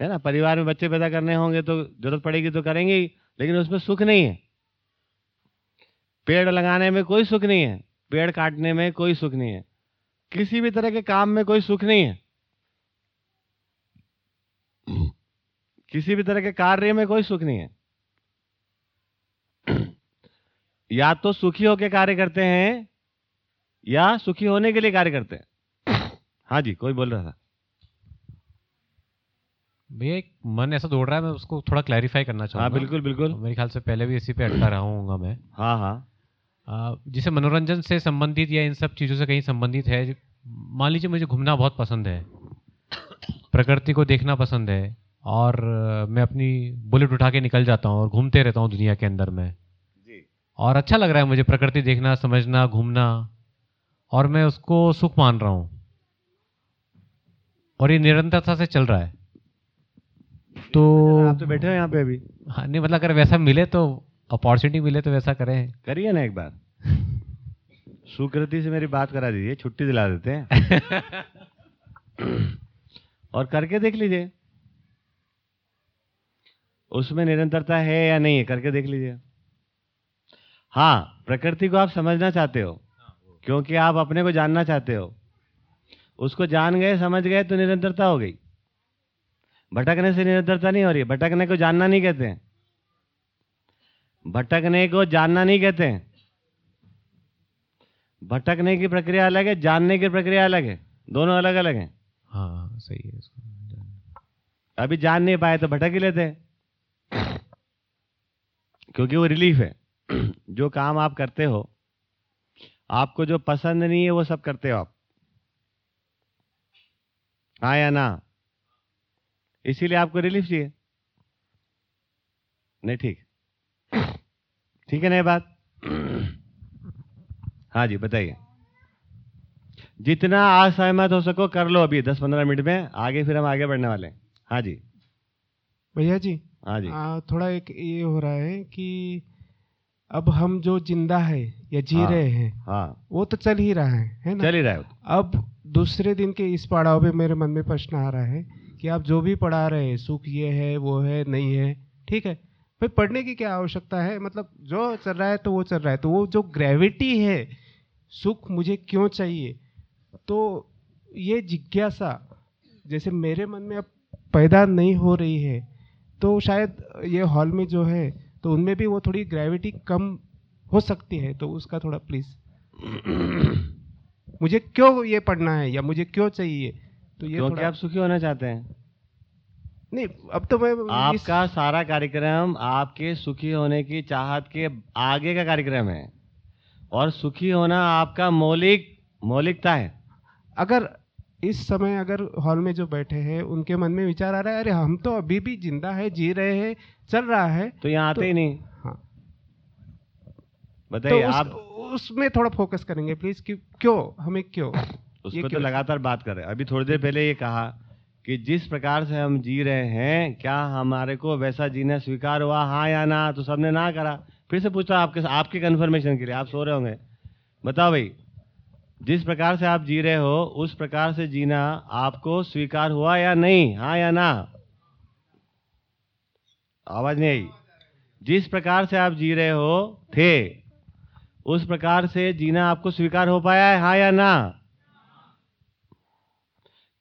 है ना? परिवार में बच्चे पैदा करने होंगे तो ज़रूरत पड़ेगी तो करेंगे ही, लेकिन उसमें सुख नहीं है। पेड़ लगाने में कोई सुख नहीं है। पेड़ काटने में कोई सुख नहीं है। किसी भी तरह के काम में कोई सुख नहीं है। किसी भी तरह के कार्य में कोई सुख नहीं है। या तो सुखी होकर कार्य करते हैं, या सुखी होने के लिए कार्य करते हैं। हाँ जी कोई बोल रहा था? भैया एक मन ऐसा दौड़ रहा है मैं उसको थोड़ा क्लैरिफाई करना हाँ चाहूँगा बिल्कुल। बिल्कुल मेरे ख्याल से पहले भी इसी पे अटका रहा हूँ मैं। हाँ हाँ। जिसे मनोरंजन से संबंधित या इन सब चीज़ों से कहीं संबंधित है मान लीजिए मुझे घूमना बहुत पसंद है प्रकृति को देखना पसंद है और मैं अपनी बुलेट उठा के निकल जाता हूँ और घूमते रहता हूँ दुनिया के अंदर में। जी। और अच्छा लग रहा है मुझे प्रकृति देखना समझना घूमना और मैं उसको सुख मान रहा हूँ। और ये निरंतरता से चल रहा है। तो आप तो बैठे हो यहाँ पे अभी। हाँ नहीं मतलब अगर वैसा मिले तो अपॉर्चुनिटी मिले तो वैसा करें। करिए ना एक बार। (laughs) सुकृति से मेरी बात करा दीजिए छुट्टी दिला देते हैं। (laughs) और करके देख लीजिए। उसमें निरंतरता है या नहीं है करके देख लीजिए। हाँ प्रकृति को आप समझना चाहते हो क्योंकि आप अपने को जानना चाहते हो। उसको जान गए समझ गए तो निरंतरता हो गई। भटकने से निरंतरता नहीं हो रही भटकने को जानना नहीं कहते हैं। भटकने को जानना नहीं कहते हैं। भटकने की प्रक्रिया अलग है जानने की प्रक्रिया अलग है। दोनों अलग अलग हैं। हाँ सही है इसको। अभी जान नहीं पाए तो भटक ही लेते हैं। क्योंकि वो रिलीफ है। (clears throat) जो काम आप करते हो आपको जो पसंद नहीं है वो सब करते हो आप। हाँ या ना? इसीलिए आपको रिलीफ चाहिए। नहीं ठीक। ठीक है ना ये बात? हाँ जी बताइए। जितना असहमत हो सको कर लो अभी दस पंद्रह मिनट में। आगे फिर हम आगे बढ़ने वाले हैं। हाँ जी। भैया जी हाँ जी। आ, थोड़ा एक ये हो रहा है कि अब हम जो ज़िंदा है या जी हाँ। रहे हैं हाँ। वो तो चल ही रहा है है ना? चल ही रहा है। अब दूसरे दिन के इस पड़ाव पे मेरे मन में प्रश्न आ रहा है कि आप जो भी पढ़ा रहे हैं, सुख ये है, वो है, नहीं है, ठीक है? भाई, पढ़ने की क्या आवश्यकता है? मतलब जो चल रहा है तो वो चल रहा है। तो वो जो ग्रेविटी है, सुख मुझे क्यों चाहिए? तो ये जिज्ञासा, जैसे मेरे मन में अब पैदा नहीं हो रही है तो शायद ये हॉल में जो है तो उनमें भी वो थोड़ी ग्रेविटी कम हो सकती है। तो उसका थोड़ा प्लीज़ मुझे क्यों ये पढ़ना है? या मुझे क्यों चाहिए? तो ये क्योंकि आप सुखी होना चाहते हैं। नहीं अब तो मैं आपका इस- सारा कार्यक्रम आपके सुखी होने की चाहत के आगे का कार्यक्रम है। और सुखी होना आपका मौलिक मौलिकता है। अगर इस समय अगर हॉल में जो बैठे हैं उनके मन में विचार आ रहा है अरे हम तो अभी भी ज़िंदा है जी रहे हैं चल रहा है तो यहाँ आते तो- ही नहीं। हाँ। बताइए तो आप उसमें थोड़ा फोकस करेंगे प्लीज़ कि क्यों हमें क्यों? (laughs) ये उसको तो लगातार बात कर रहे हैं। अभी थोड़ी देर पहले ये कहा कि जिस प्रकार से हम जी रहे हैं क्या हमारे को वैसा जीना स्वीकार हुआ? हाँ या ना? तो सबने ना करा। फिर से पूछता आपके आपके कन्फर्मेशन के लिए आप सो रहे होंगे। बताओ भाई जिस प्रकार से आप जी रहे हो उस प्रकार से जीना आपको स्वीकार हुआ या नहीं? हाँ या ना? आवाज़ नहीं आई। जिस प्रकार से आप जी रहे हो थे उस प्रकार से जीना आपको स्वीकार हो पाया है हाँ या ना?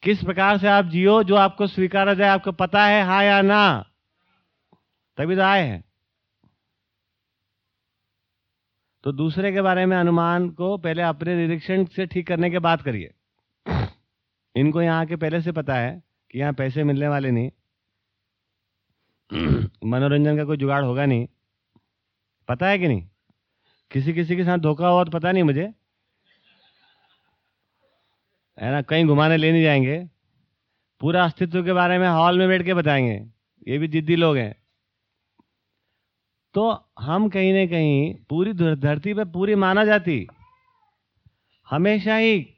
किस प्रकार से आप जियो जो आपको स्वीकारा जाए, आपको पता है हाँ या ना? तभी तो आए हैं। तो दूसरे के बारे में अनुमान को पहले अपने निरीक्षण से ठीक करने के बाद करिए। इनको यहाँ के पहले से पता है कि यहाँ पैसे मिलने वाले नहीं। (clears throat) मनोरंजन का कोई जुगाड़ होगा नहीं। पता है कि नहीं? किसी किसी के साथ धोखा हुआ तो पता नहीं मुझे। है ना, कहीं घुमाने ले नहीं जाएँगे। पूरा अस्तित्व के बारे में हॉल में बैठ के बताएँगे। ये भी जिद्दी लोग हैं। तो हम कहीं ना कहीं पूरी धरती पर पूरी माना जाती। हमेशा ही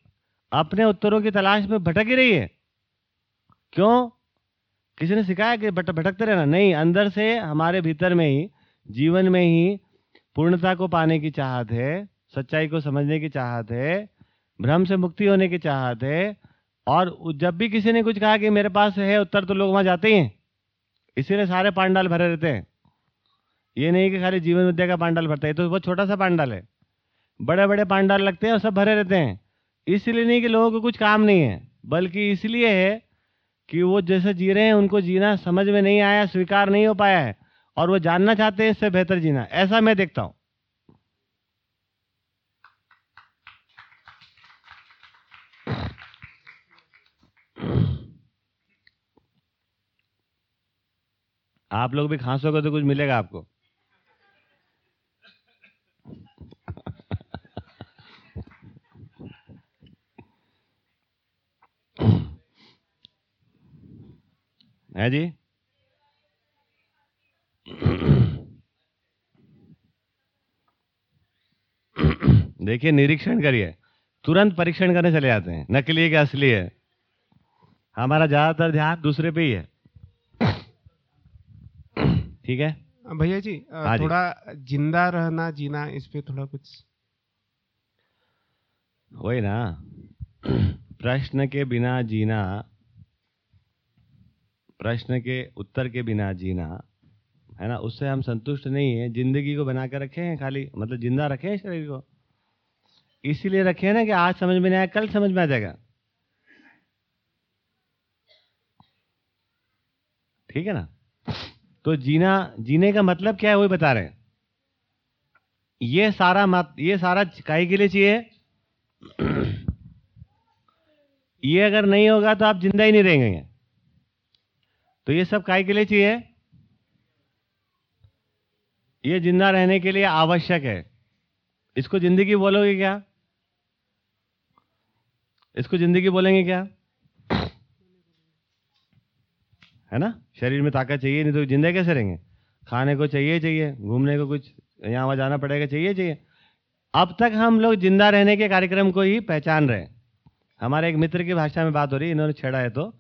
अपने उत्तरों की तलाश में भटक ही रही है। क्यों? किसी ने सिखाया कि भट, भटकते रहना। नहीं, अंदर से, हमारे भीतर में ही, जीवन में ही पूर्णता को पाने की चाहत है, सच्चाई को समझने की चाहत है, भ्रम से मुक्ति होने की चाहत है, और जब भी किसी ने कुछ कहा कि मेरे पास है उत्तर तो लोग वहाँ जाते ही हैं। इसीलिए सारे पांडाल भरे रहते हैं। ये नहीं कि खाली जीवन विद्या का पांडाल भरता है तो बहुत छोटा सा पांडाल है। बड़े बड़े पांडाल लगते हैं और सब भरे रहते हैं। इसलिए नहीं कि लोगों को कुछ काम नहीं है, बल्कि इसलिए है कि वो जैसे जी रहे हैं, उनको जीना समझ में नहीं आया, स्वीकार नहीं हो पाया है। और वो जानना चाहते हैं इससे बेहतर जीना। ऐसा मैं देखता हूँ। आप लोग भी खांसोगे तो कुछ मिलेगा आपको। है जी? (clears throat) देखिए निरीक्षण करिए। तुरंत परीक्षण करने चले जाते हैं। नकली है कि असली है? हमारा ज़्यादातर ध्यान दूसरे पे ही है। ठीक है? भैया जी हाँ जी। थोड़ा ज़िंदा रहना जीना इस पे थोड़ा कुछ। वही ना। प्रश्न के बिना जीना प्रश्न के उत्तर के बिना जीना है ना? उससे हम संतुष्ट नहीं है। ज़िंदगी को बना कर रखे हैं खाली। मतलब ज़िंदा रखे हैं शरीर को। इसीलिए रखे हैं ना कि आज समझ में नहीं आया, कल समझ में आ जाएगा। ठीक है ना? तो जीना, जीने का मतलब क्या है वही बता रहे हैं। ये सारा मत, ये सारा काई के लिए चाहिए। ये अगर नहीं होगा तो आप ज़िंदा ही नहीं रहेंगे। तो ये सब काय के लिए चाहिए। ये ज़िंदा रहने के लिए आवश्यक है। इसको ज़िंदगी बोलोगे क्या? इसको ज़िंदगी बोलेंगे क्या? है ना? शरीर में ताकत चाहिए, नहीं तो ज़िंदा कैसे रहेंगे? खाने को चाहिए चाहिए। घूमने को कुछ, यहाँ वहाँ जाना पड़ेगा, चाहिए चाहिए। अब तक हम लोग ज़िंदा रहने के कार्यक्रम को ही पहचान रहे हमारे एक मित्र की भाषा में बात हो रही है, इन्होंने छेड़ा है तो।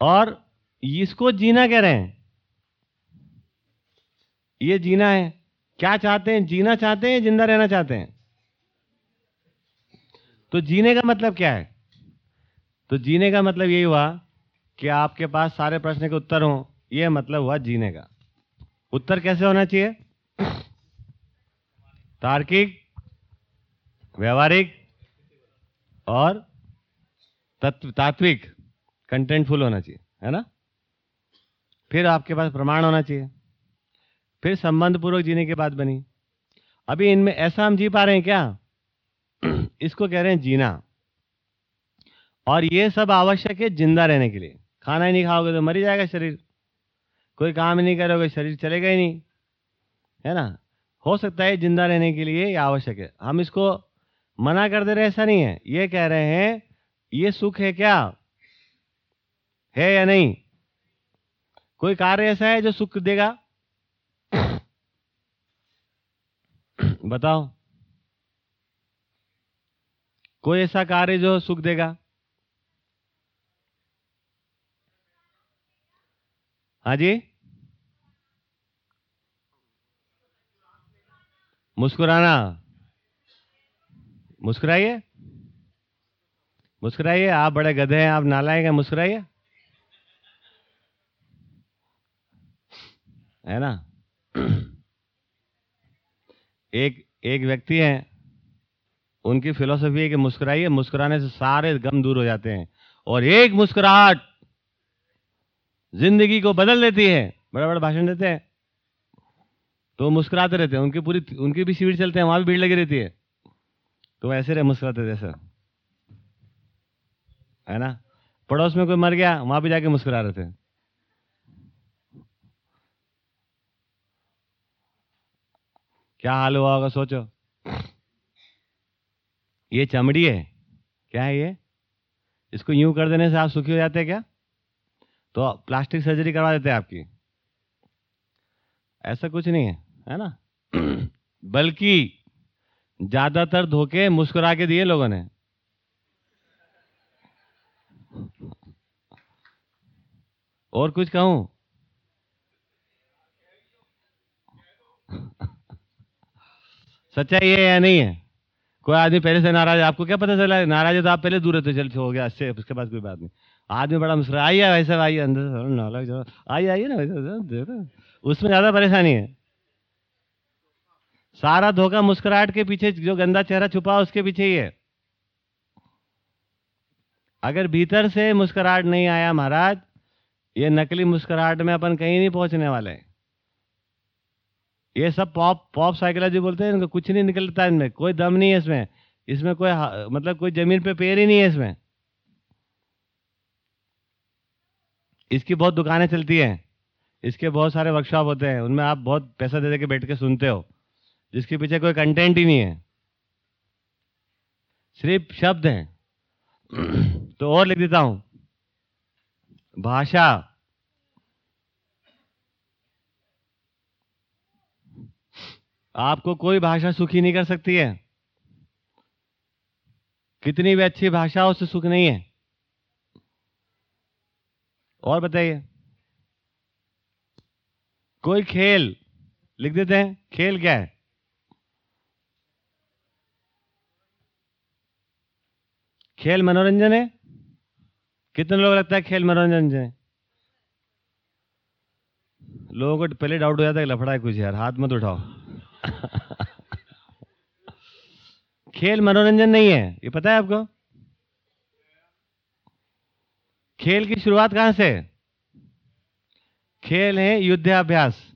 और इसको जीना कह रहे हैं। ये जीना है। क्या चाहते हैं? जीना चाहते हैं ज़िंदा रहना चाहते हैं? तो जीने का मतलब क्या है? तो जीने का मतलब यही हुआ कि आपके पास सारे प्रश्न के उत्तर हों यह मतलब हुआ जीने का। उत्तर कैसे होना चाहिए? तार्किक, व्यवहारिक और तत्व, तात्विक। कंटेंटफुल होना चाहिए, है ना? फिर आपके पास प्रमाण होना चाहिए। फिर संबंध पूर्वक जीने के बाद बनी। अभी इनमें ऐसा हम जी पा रहे हैं क्या? (clears throat) इसको कह रहे हैं जीना। और ये सब आवश्यक है ज़िंदा रहने के लिए। खाना ही नहीं खाओगे तो मर जाएगा शरीर। कोई काम ही नहीं करोगे, शरीर चलेगा ही नहीं। है ना? हो सकता है ज़िंदा रहने के लिए ये आवश्यक है। हम इसको मना कर दे रहे ऐसा नहीं है। ये कह रहे हैं, ये सुख है क्या? है या नहीं? कोई कार्य ऐसा है जो सुख देगा? बताओ। कोई ऐसा कार्य जो सुख देगा? हाँ जी? मुस्कुराना। मुस्कुराइए। मुस्कुराइए। आप बड़े गधे हैं, आप नालायक हैं, मुस्कुराइए। है ना? एक एक व्यक्ति है, उनकी फिलोसफी है कि मुस्कुराइए, मुस्कुराने से सारे गम दूर हो जाते हैं। और एक मुस्कुराहट ज़िंदगी को बदल देती है। बड़ा बड़ा भाषण देते हैं। तो मुस्कुराते रहते हैं। उनकी पूरी, उनकी भी शिविर चलते हैं, वहाँ भी भीड़ लगी रहती है। तो ऐसे रहे, मुस्कुराते जैसा है ना? पड़ोस में कोई मर गया, वहाँ भी जाके मुस्कुरा रहे थे। क्या हाल हुआ होगा, सोचो। ये चमड़ी है, क्या है ये? इसको यूँ कर देने से आप सुखी हो जाते हैं क्या? तो प्लास्टिक सर्जरी करवा देते हैं आपकी। ऐसा कुछ नहीं है है ना? (clears throat) बल्कि ज़्यादातर धोखे मुस्कुरा के दिए लोगों ने। और कुछ कहूँ? सच्चाई है या नहीं है? कोई आदमी पहले से नाराज़ आपको क्या पता चला नाराज़ है तो आप पहले दूर रहते, चल हो गया, अच्छे, उसके बाद कोई बात नहीं। आदमी बड़ा मुस्कुरा, आइए वैसे आइए, अंदर नाला आइए आइए ना भाई वैसे उसमें ज़्यादा परेशानी है। सारा धोखा मुस्कुराहट के पीछे, जो गंदा चेहरा छुपा उसके पीछे ही है। अगर भीतर से मुस्कुराहट नहीं आया महाराज, ये नकली मुस्कुराहट में अपन कहीं नहीं पहुँचने वाले। ये सब पॉप पॉप साइकोलॉजी बोलते हैं, इनको कुछ नहीं निकलता इनमें, कोई दम नहीं है इसमें। इसमें कोई मतलब कोई ज़मीन पे पैर ही नहीं है इसमें। इसकी बहुत दुकानें चलती हैं, इसके बहुत सारे वर्कशॉप होते हैं, उनमें आप बहुत पैसा दे दे के बैठ के सुनते हो, जिसके पीछे कोई कंटेंट ही नहीं है। सिर्फ़ शब्द हैं। (clears throat) तो और लिख देता हूँ। भाषा आपको कोई भाषा सुखी नहीं कर सकती है। कितनी भी अच्छी भाषा उससे सुख नहीं है। और बताइए। कोई खेल, लिख देते हैं, खेल क्या है? खेल मनोरंजन है? कितने लोग लगता है खेल मनोरंजन है? लोगों को पहले डाउट हो जाता है लफड़ा है कुछ यार, हाथ मत उठाओ। खेल मनोरंजन नहीं है, ये पता है आपको? खेल की शुरुआत कहाँ से? खेल है युद्धाभ्यास।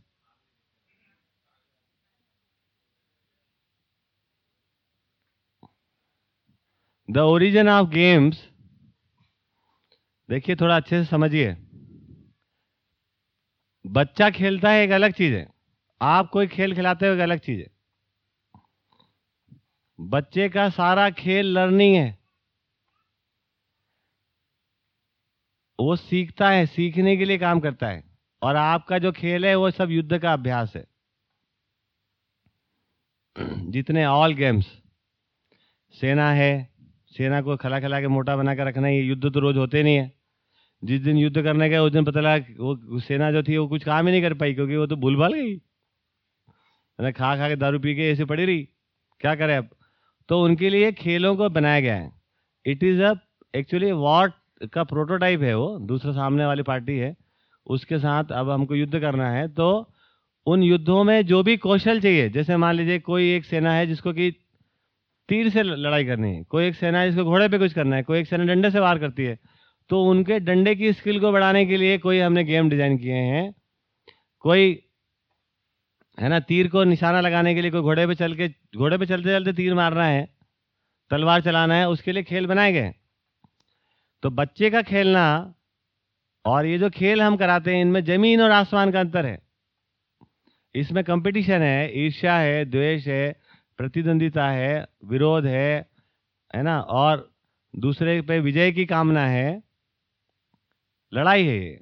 द ओरिजिन ऑफ़ गेम्स देखिए थोड़ा अच्छे से समझिए। बच्चा खेलता है एक अलग चीज़ है। आप कोई खेल खिलाते हो अलग चीज़ है। बच्चे का सारा खेल लर्निंग है। वो सीखता है, सीखने के लिए काम करता है। और आपका जो खेल है, वो सब युद्ध का अभ्यास है। जितने ऑल गेम्स सेना है, सेना को खला खिला के मोटा बना के रखना ये युद्ध तो रोज होते नहीं है। जिस दिन युद्ध करने गए, उस दिन पता लगा वो, सेना जो थी, वो कुछ काम ही नहीं कर पाई, क्योंकि वो तो भूल भाल गई। मैंने खा खा के दारू पी के ऐसे पड़ी रही। क्या करें अब? तो उनके लिए खेलों को बनाया गया है। It is a actually war का प्रोटोटाइप है वो, दूसरा सामने वाली पार्टी है। उसके साथ अब हमको युद्ध करना है तो उन युद्धों में जो भी कौशल चाहिए, जैसे मान लीजिए कोई एक सेना है जिसको कि तीर से लड़ाई करनी है, कोई एक सेना है जिसको घोड़े पे कुछ करना है, कोई एक सेना डंडे से वार करती है तो उनके डंडे की स्किल को बढ़ाने के लिए कोई हमने गेम डिज़ाइन किए हैं, कोई है ना, तीर को निशाना लगाने के लिए कोई घोड़े पे चल के, घोड़े पे चलते चलते तीर मारना है, तलवार चलाना है, उसके लिए खेल बनाए गए। तो बच्चे का खेलना और ये जो खेल हम कराते हैं, इनमें ज़मीन और आसमान का अंतर है। इसमें कंपटीशन है, ईर्ष्या है, द्वेष है, प्रतिद्वंदिता है, विरोध है है ना, और दूसरे पे विजय की कामना है, लड़ाई है ये।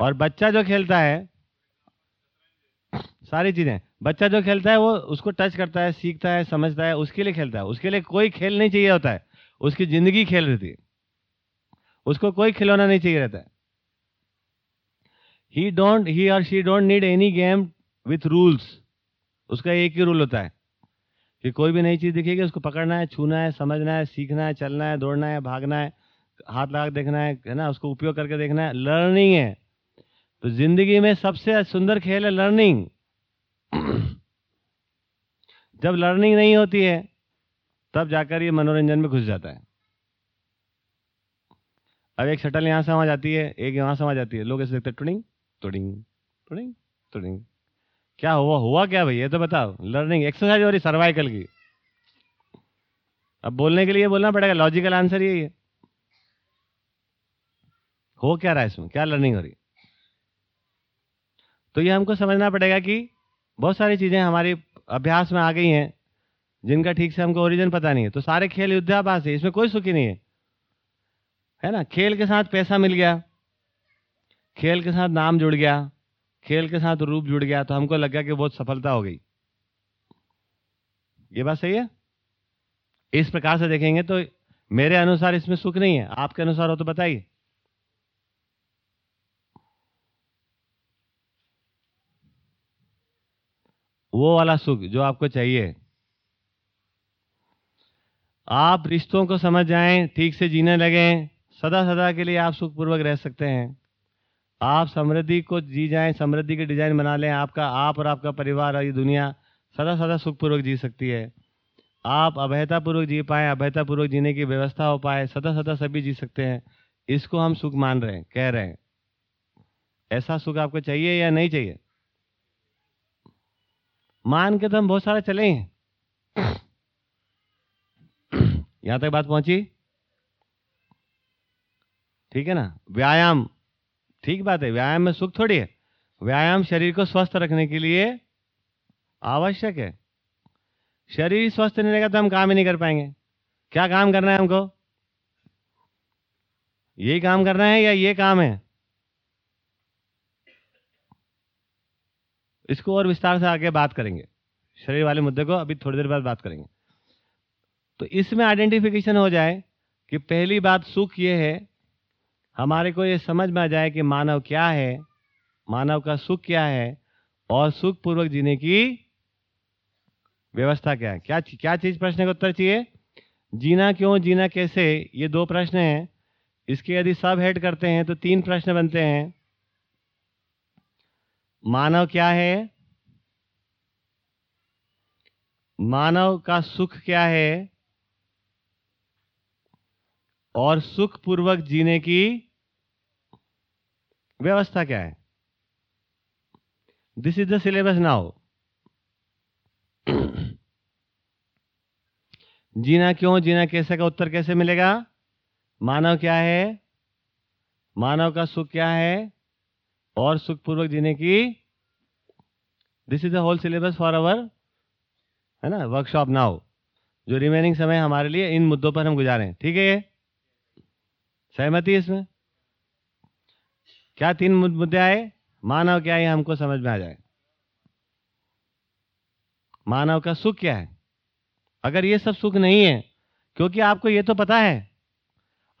और बच्चा जो खेलता है सारी चीज़ें। बच्चा जो खेलता है, वो उसको टच करता है, सीखता है, समझता है, उसके लिए खेलता है। उसके लिए कोई खेल नहीं चाहिए होता है। उसकी ज़िंदगी खेल रहती है। उसको कोई खिलौना नहीं चाहिए रहता है। ही डोंट ही और she don't need any game with rules उसका एक ही रूल होता है कि कोई भी नई चीज़ दिखेगी, उसको पकड़ना है, छूना है, समझना है, सीखना है, चलना है, दौड़ना है, भागना है, हाथ लगा देखना है है ना, उसको उपयोग करके देखना है। लर्निंग है। तो ज़िंदगी में सबसे सुंदर खेल है लर्निंग (clears throat) जब लर्निंग नहीं होती है, तब जाकर ये मनोरंजन में घुस जाता है। अब एक शटल यहाँ से वहाँ जाती है, एक यहाँ से वहाँ जाती है। लोग ऐसे देखते टुडिंग टुडिंग टुडिंग टुडिंग। क्या हुआ हुआ क्या भाई तो बताओ। लर्निंग एक्सरसाइज हो रही सर्वाइकल की। अब बोलने के लिए बोलना पड़ेगा लॉजिकल आंसर यही है। हो क्या रहा है इसमें? क्या लर्निंग हो रही तो ये हमको समझना पड़ेगा कि बहुत सारी चीज़ें हमारी अभ्यास में आ गई हैं, जिनका ठीक से हमको ओरिजिन पता नहीं है। तो सारे खेल युद्धाभास है, इसमें कोई सुखी नहीं है। है ना? खेल के साथ पैसा मिल गया, खेल के साथ नाम जुड़ गया, खेल के साथ रूप जुड़ गया तो हमको लग गया कि बहुत सफलता हो गई। ये बात सही है? इस प्रकार से देखेंगे तो मेरे अनुसार इसमें सुख नहीं है। आपके अनुसार हो तो बताइए। वो वाला सुख जो आपको चाहिए। आप रिश्तों को समझ जाएँ, ठीक से जीने लगें सदा सदा के लिए आप सुखपूर्वक रह सकते हैं। आप समृद्धि को जी जाएँ, समृद्धि के डिज़ाइन बना लें, आपका, आप और आपका परिवार और ये दुनिया सदा सदा सुखपूर्वक जी सकती है। आप अभयतापूर्वक जी पाए, अभयतापूर्वक जीने की व्यवस्था हो पाए सदा सदा सभी जी सकते हैं। इसको हम सुख मान रहे हैं, कह रहे हैं। ऐसा सुख आपको चाहिए या नहीं चाहिए? मान के तो हम बहुत सारे चले हैं। यहाँ तक बात पहुँची? ठीक है ना? व्यायाम। ठीक बात है, व्यायाम में सुख थोड़ी है। व्यायाम शरीर को स्वस्थ रखने के लिए आवश्यक है। शरीर स्वस्थ नहीं रहेगा तो हम काम ही नहीं कर पाएँगे। क्या काम करना है हमको? यही काम करना है या ये काम है? इसको और विस्तार से आगे बात करेंगे। शरीर वाले मुद्दे को अभी थोड़ी देर बाद बात करेंगे। तो इसमें आइडेंटिफिकेशन हो जाए कि पहली बात सुख ये है, हमारे को ये समझ में आ जाए कि मानव क्या है, मानव का सुख क्या है, और सुख पूर्वक जीने की व्यवस्था क्या है। क्या क्या चीज़ प्रश्न का उत्तर चाहिए? जीना क्यों, जीना कैसे? ये दो प्रश्न हैं। इसके यदि सब हेड करते हैं तो तीन प्रश्न बनते हैं। मानव क्या है? मानव का सुख क्या है? और सुख पूर्वक जीने की व्यवस्था क्या है? This is the syllabus now जीना क्यों, जीना कैसे का उत्तर कैसे मिलेगा? मानव क्या है? मानव का सुख क्या है? और सुखपूर्वक जीने की। This is the whole syllabus for our है ना वर्कशॉप नाउ जो रिमेनिंग समय हमारे लिए इन मुद्दों पर हम गुजारें। ठीक है ये? सहमति इसमें? क्या तीन मुद्दे आए? मानव क्या है, हमको समझ में आ जाए। मानव का सुख क्या है? अगर ये सब सुख नहीं है, क्योंकि आपको ये तो पता है,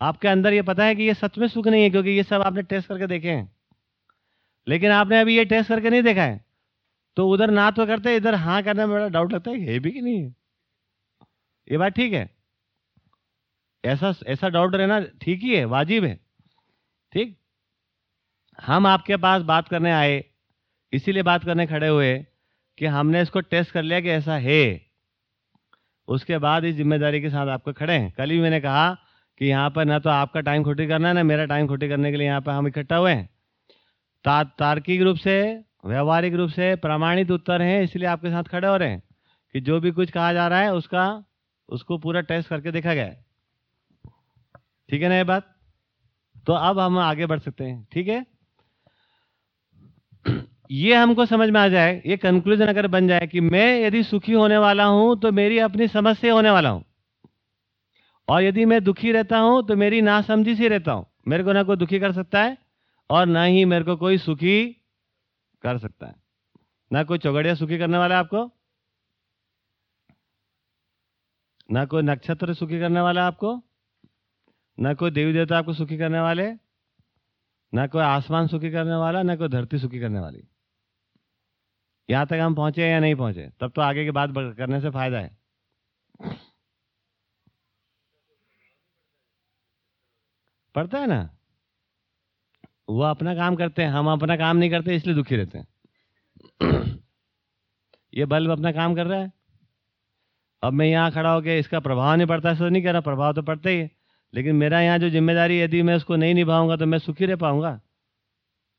आपके अंदर ये पता है कि ये सच में सुख नहीं है, क्योंकि ये सब आपने टेस्ट करके देखे हैं। लेकिन आपने अभी ये टेस्ट करके नहीं देखा है। तो उधर ना तो करते, इधर हाँ करने में बड़ा डाउट लगता है है भी कि नहीं है। ये बात ठीक है। ऐसा ऐसा डाउट रहना ठीक ही है, वाजिब है। ठीक? हम आपके पास बात करने आए, इसीलिए बात करने खड़े हुए कि हमने इसको टेस्ट कर लिया कि ऐसा है। उसके बाद इस ज़िम्मेदारी के साथ आपको खड़े हैं। कल ही मैंने कहा कि यहाँ पर ना तो आपका टाइम खोटी करना है, ना मेरा टाइम खोटी करने के लिए यहाँ पर हम इकट्ठा हुए हैं। ता, तार्किक रूप से व्यवहारिक रूप से प्रमाणित उत्तर हैं इसलिए आपके साथ खड़े हो रहे हैं कि जो भी कुछ कहा जा रहा है उसका उसको पूरा टेस्ट करके देखा गया है। ठीक है ना ये बात? तो अब हम आगे बढ़ सकते हैं। ठीक है? (clears throat) ये हमको समझ में आ जाए ये कंक्लूजन अगर बन जाए कि मैं यदि सुखी होने वाला हूँ तो मेरी अपनी समझ से होने वाला हूँ। और यदि मैं दुखी रहता हूँ तो मेरी नासमझी से रहता हूँ। मेरे को ना कोई दुखी कर सकता है और ना ही मेरे को कोई सुखी कर सकता है। ना कोई चौगड़िया सुखी करने वाला आपको? ना कोई नक्षत्र सुखी करने वाला आपको? ना कोई देवी देवता आपको सुखी करने वाले? ना कोई आसमान सुखी करने वाला, ना कोई धरती सुखी करने वाली? यहाँ तक हम पहुँचे या नहीं पहुँचे? तब तो आगे की बात करने से फ़ायदा है। पढ़ता है ना? वो अपना काम करते हैं, हम अपना काम नहीं करते, इसलिए दुखी रहते हैं। (clears throat) ये बल्ब अपना काम कर रहा है। अब मैं यहाँ खड़ा होकर इसका प्रभाव नहीं पड़ता, ऐसा नहीं कह रहा, प्रभाव तो पड़ता ही है। लेकिन मेरा यहाँ जो ज़िम्मेदारी यदि मैं उसको नहीं निभाऊँगा तो मैं सुखी रह पाऊँगा।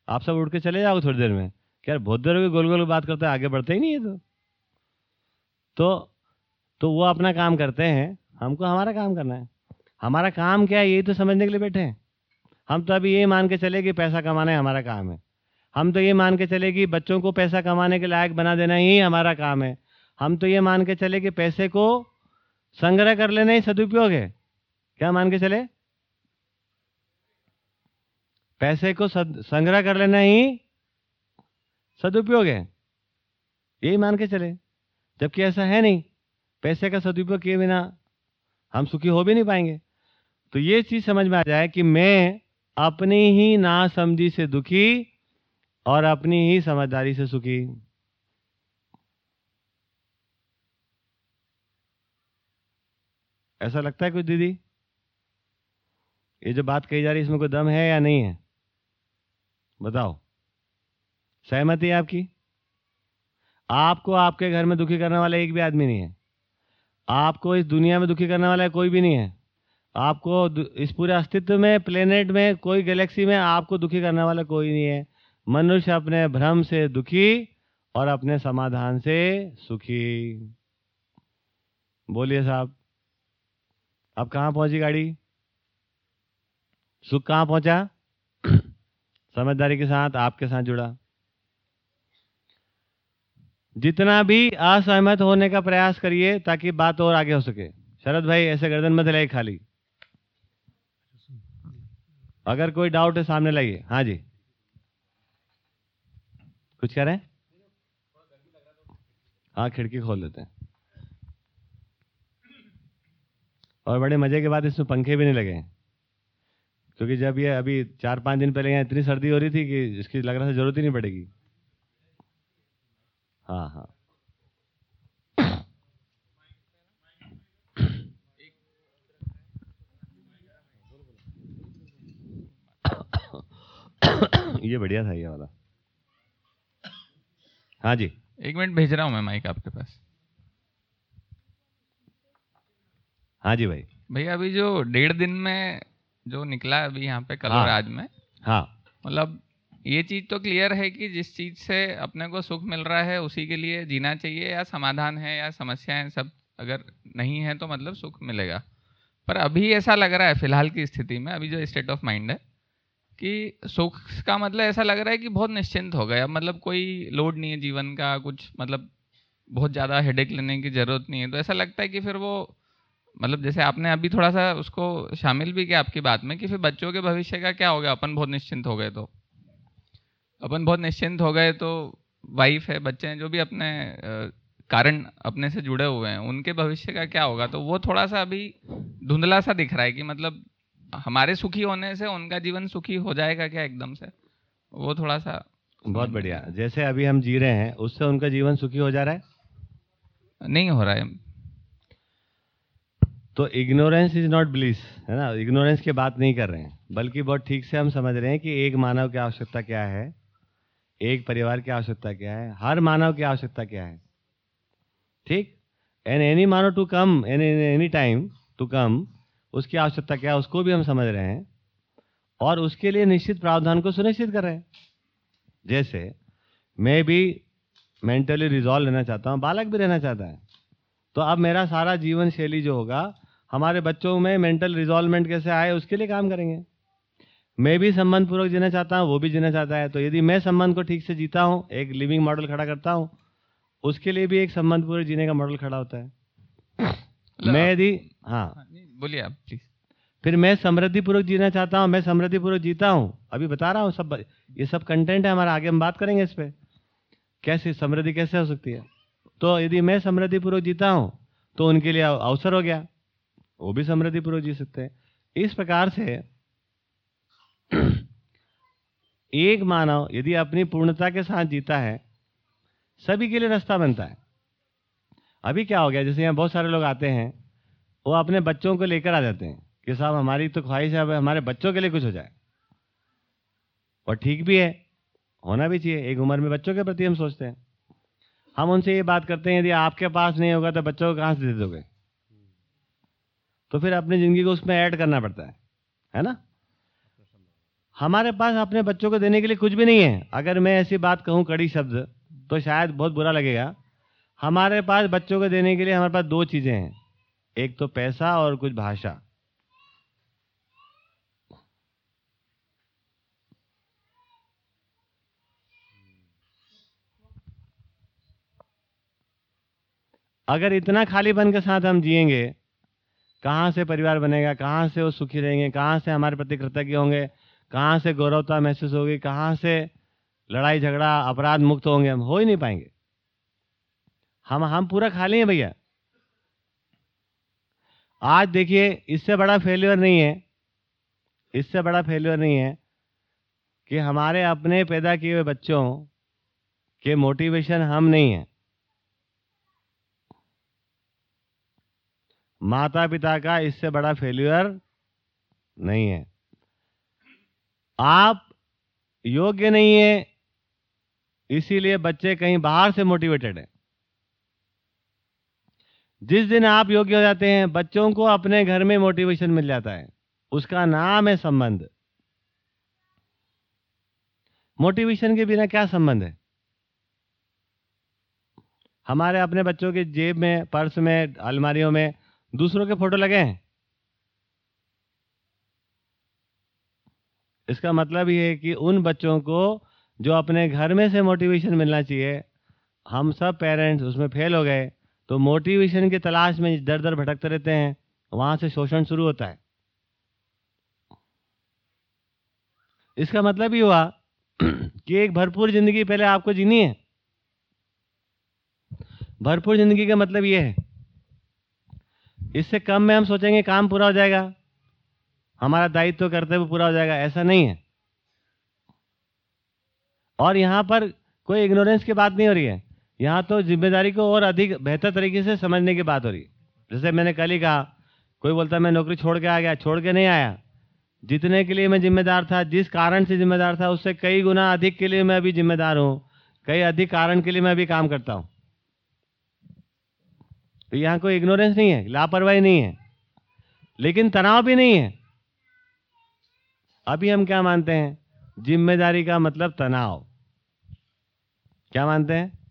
आप सब उठ के चले जाओगे थोड़ी देर में। क्या बहुत देर हो गई गोल गोल बात करते हैं, आगे बढ़ते ही नहीं है तो। तो तो वो अपना काम करते हैं, हमको हमारा काम करना है। हमारा काम क्या है, यही तो समझने के लिए बैठे हैं। हम तो अभी ये मान के चले कि पैसा कमाना ही हमारा काम है। हम तो ये मान के चले कि बच्चों को पैसा कमाने के लायक बना देना ही हमारा काम है। हम तो ये मान के चले कि पैसे को संग्रह कर लेना ही सदुपयोग है। क्या मान के चले? पैसे को संग्रह कर लेना ही सदुपयोग है। यही मान के चले। जबकि ऐसा है नहीं, पैसे का सदुपयोग किए बिना हम सुखी हो भी नहीं पाएँगे। तो ये चीज़ समझ में आ जाए कि मैं अपनी ही नासमझी से दुखी और अपनी ही समझदारी से सुखी। ऐसा लगता है कुछ, दीदी? ये जो बात कही जा रही है, इसमें कोई दम है या नहीं है? बताओ। सहमति है आपकी? आपको आपके घर में दुखी करने वाला एक भी आदमी नहीं है। आपको इस दुनिया में दुखी करने वाला कोई भी नहीं है। आपको इस पूरे अस्तित्व में प्लेनेट में, कोई गैलेक्सी में आपको दुखी करने वाला कोई नहीं है। मनुष्य अपने भ्रम से दुखी और अपने समाधान से सुखी। बोलिए साहब अब कहाँ पहुँची गाड़ी? सुख कहाँ पहुँचा? (coughs) समझदारी के साथ आपके साथ जुड़ा। जितना भी असहमत होने का प्रयास करिए ताकि बात और आगे हो सके। शरद भाई, ऐसे गर्दन मत लाइए खाली। अगर कोई डाउट है, सामने लाइए। हाँ जी। कुछ कह रहे हैं? हाँ खिड़की खोल देते हैं। और बड़े मज़े के बाद इसमें पंखे भी नहीं लगे हैं। क्योंकि जब ये अभी चार पाँच दिन पहले यहाँ इतनी सर्दी हो रही थी कि इसकी लग रहा था ज़रूरत ही नहीं पड़ेगी। हाँ हाँ। ये बढ़िया था ये वाला। हाँ जी। एक मिनट भेज रहा हूँ मैं माइक आपके पास। हाँ जी भाई। भैया अभी जो डेढ़ दिन में जो निकला है अभी यहाँ पे कल हाँ। आज में हाँ। मतलब ये चीज़ तो क्लियर है कि जिस चीज़ से अपने को सुख मिल रहा है उसी के लिए जीना चाहिए या समाधान है या समस्याएँ सब अगर नहीं है तो मतलब सुख मिलेगा। पर अभी ऐसा लग रहा है फ़िलहाल की स्थिति में अभी जो स्टेट ऑफ़ माइंड है कि सुख का मतलब ऐसा लग रहा है कि बहुत निश्चिंत हो गया मतलब कोई लोड नहीं है जीवन का, कुछ मतलब बहुत ज़्यादा हेडेक लेने की ज़रूरत नहीं है। तो ऐसा लगता है कि फिर वो मतलब जैसे आपने अभी थोड़ा सा उसको शामिल भी किया आपकी बात में कि फिर बच्चों के भविष्य का क्या हो गया? अपन बहुत निश्चिंत हो गए तो। अपन बहुत निश्चिंत हो गए तो वाइफ है, बच्चे हैं, जो भी अपने कारण अपने से जुड़े हुए हैं, उनके भविष्य का क्या होगा? तो वो थोड़ा सा अभी धुंधला सा दिख रहा है कि मतलब हमारे सुखी होने से उनका जीवन सुखी हो जाएगा क्या एकदम से? वो थोड़ा सा बहुत बढ़िया। जैसे अभी हम जी रहे हैं उससे उनका जीवन सुखी हो जा रहा है? नहीं हो रहा है। तो इग्नोरेंस इज़ नॉट ब्लिस है ना? इग्नोरेंस की बात नहीं कर रहे हैं। बल्कि बहुत ठीक से हम समझ रहे हैं कि एक मानव की आवश्यकता क्या है? एक परिवार की आवश्यकता क्या है? हर मानव की आवश्यकता क्या है? ठीक? And any Manav to come an any time to come उसकी आवश्यकता क्या है उसको भी हम समझ रहे हैं और उसके लिए निश्चित प्रावधान को सुनिश्चित कर रहे हैं। जैसे मैं भी मेंटली रिजॉल्व रहना चाहता हूँ बालक भी रहना चाहता है तो अब मेरा सारा जीवन शैली जो होगा हमारे बच्चों में मेंटल रिजॉल्वमेंट कैसे आए उसके लिए काम करेंगे। मैं भी संबंध पूर्वक जीना चाहता हूँ वो भी जीना चाहता है तो यदि मैं संबंध को ठीक से जीता हूँ एक लिविंग मॉडल खड़ा करता हूँ उसके लिए भी एक संबंध पूर्वक जीने का मॉडल खड़ा होता है। मैं यदि हाँ। हाँ, बोलिए आप प्लीज़ फिर मैं समृद्धि पूर्वक जीना चाहता हूँ, मैं समृद्धि पूर्वक जीता हूँ। अभी बता रहा हूँ, सब ये सब कंटेंट है, हमारा आगे हम बात करेंगे इस पर कैसे, समृद्धि कैसे हो सकती है? तो यदि मैं समृद्धि पूर्वक जीता हूँ तो उनके लिए अवसर हो गया। वो भी समृद्धि पूर्वक जी सकते हैं। इस प्रकार से (clears throat) एक मानव यदि अपनी पूर्णता के साथ जीता है, सभी के लिए रास्ता बनता है। अभी क्या हो गया, जैसे यहाँ बहुत सारे लोग आते हैं वो अपने बच्चों को लेकर आ जाते हैं कि साहब, हमारी तो ख्वाहिश है हमारे बच्चों के लिए कुछ हो जाए। और ठीक भी है, होना भी चाहिए, एक उम्र में बच्चों के प्रति हम सोचते हैं। हम उनसे ये बात करते हैं, यदि आपके पास नहीं होगा तो बच्चों को कहाँ से दे दोगे? तो फिर अपनी ज़िंदगी को उसमें ऐड करना पड़ता है है ना? हमारे पास अपने बच्चों को देने के लिए कुछ भी नहीं है। अगर मैं ऐसी बात कहूँ कड़ी शब्द तो शायद बहुत बुरा लगेगा। हमारे पास बच्चों को देने के लिए हमारे पास दो चीज़ें हैं। एक तो पैसा और कुछ भाषा। अगर इतना खालीपन के साथ हम जिएँगे, कहाँ से परिवार बनेगा, कहाँ से वो सुखी रहेंगे, कहाँ से हमारे प्रति कृतज्ञ होंगे, कहाँ से गौरवता महसूस होगी, कहाँ से लड़ाई झगड़ा अपराध मुक्त होंगे, हम हो ही नहीं पाएँगे। हम हम पूरा खाली हैं भैया। आज देखिए, इससे बड़ा फेल्योर नहीं है। इससे बड़ा फेल्योर नहीं है कि हमारे अपने पैदा किए हुए बच्चों के मोटिवेशन हम नहीं है। माता पिता का इससे बड़ा फेल्यूर नहीं है। आप योग्य नहीं है, इसीलिए बच्चे कहीं बाहर से मोटिवेटेड है। जिस दिन आप योग्य हो जाते हैं, बच्चों को अपने घर में मोटिवेशन मिल जाता है। उसका नाम है संबंध। मोटिवेशन के बिना क्या संबंध है? हमारे अपने बच्चों के जेब में, पर्स में, अलमारियों में, दूसरों के फ़ोटो लगे हैं? इसका मतलब ये है कि उन बच्चों को जो अपने घर में से मोटिवेशन मिलना चाहिए, हम सब पेरेंट्स उसमें फेल हो गए। तो मोटिवेशन की तलाश में दर दर भटकते रहते हैं, वहाँ से शोषण शुरू होता है। इसका मतलब ये हुआ कि एक भरपूर ज़िंदगी पहले आपको जीनी है। भरपूर ज़िंदगी का मतलब ये है, इससे कम में हम सोचेंगे काम पूरा हो जाएगा, हमारा दायित्व तो करते हुए पूरा हो जाएगा, ऐसा नहीं है। और यहाँ पर कोई इग्नोरेंस की बात नहीं हो रही है। यहाँ तो ज़िम्मेदारी को और अधिक बेहतर तरीके से समझने की बात हो रही जैसे मैंने कल ही कहा, कोई बोलता मैं नौकरी छोड़ के आ गया, छोड़ के नहीं आया। जितने के लिए मैं जिम्मेदार था, जिस कारण से जिम्मेदार था, उससे कई गुना अधिक के लिए मैं अभी जिम्मेदार हूँ, कई अधिक कारण के लिए मैं अभी काम करता हूँ। तो यहाँ कोई इग्नोरेंस नहीं है, लापरवाही नहीं है। लेकिन तनाव भी नहीं है। अभी हम क्या मानते हैं? ज़िम्मेदारी का मतलब तनाव। क्या मानते हैं?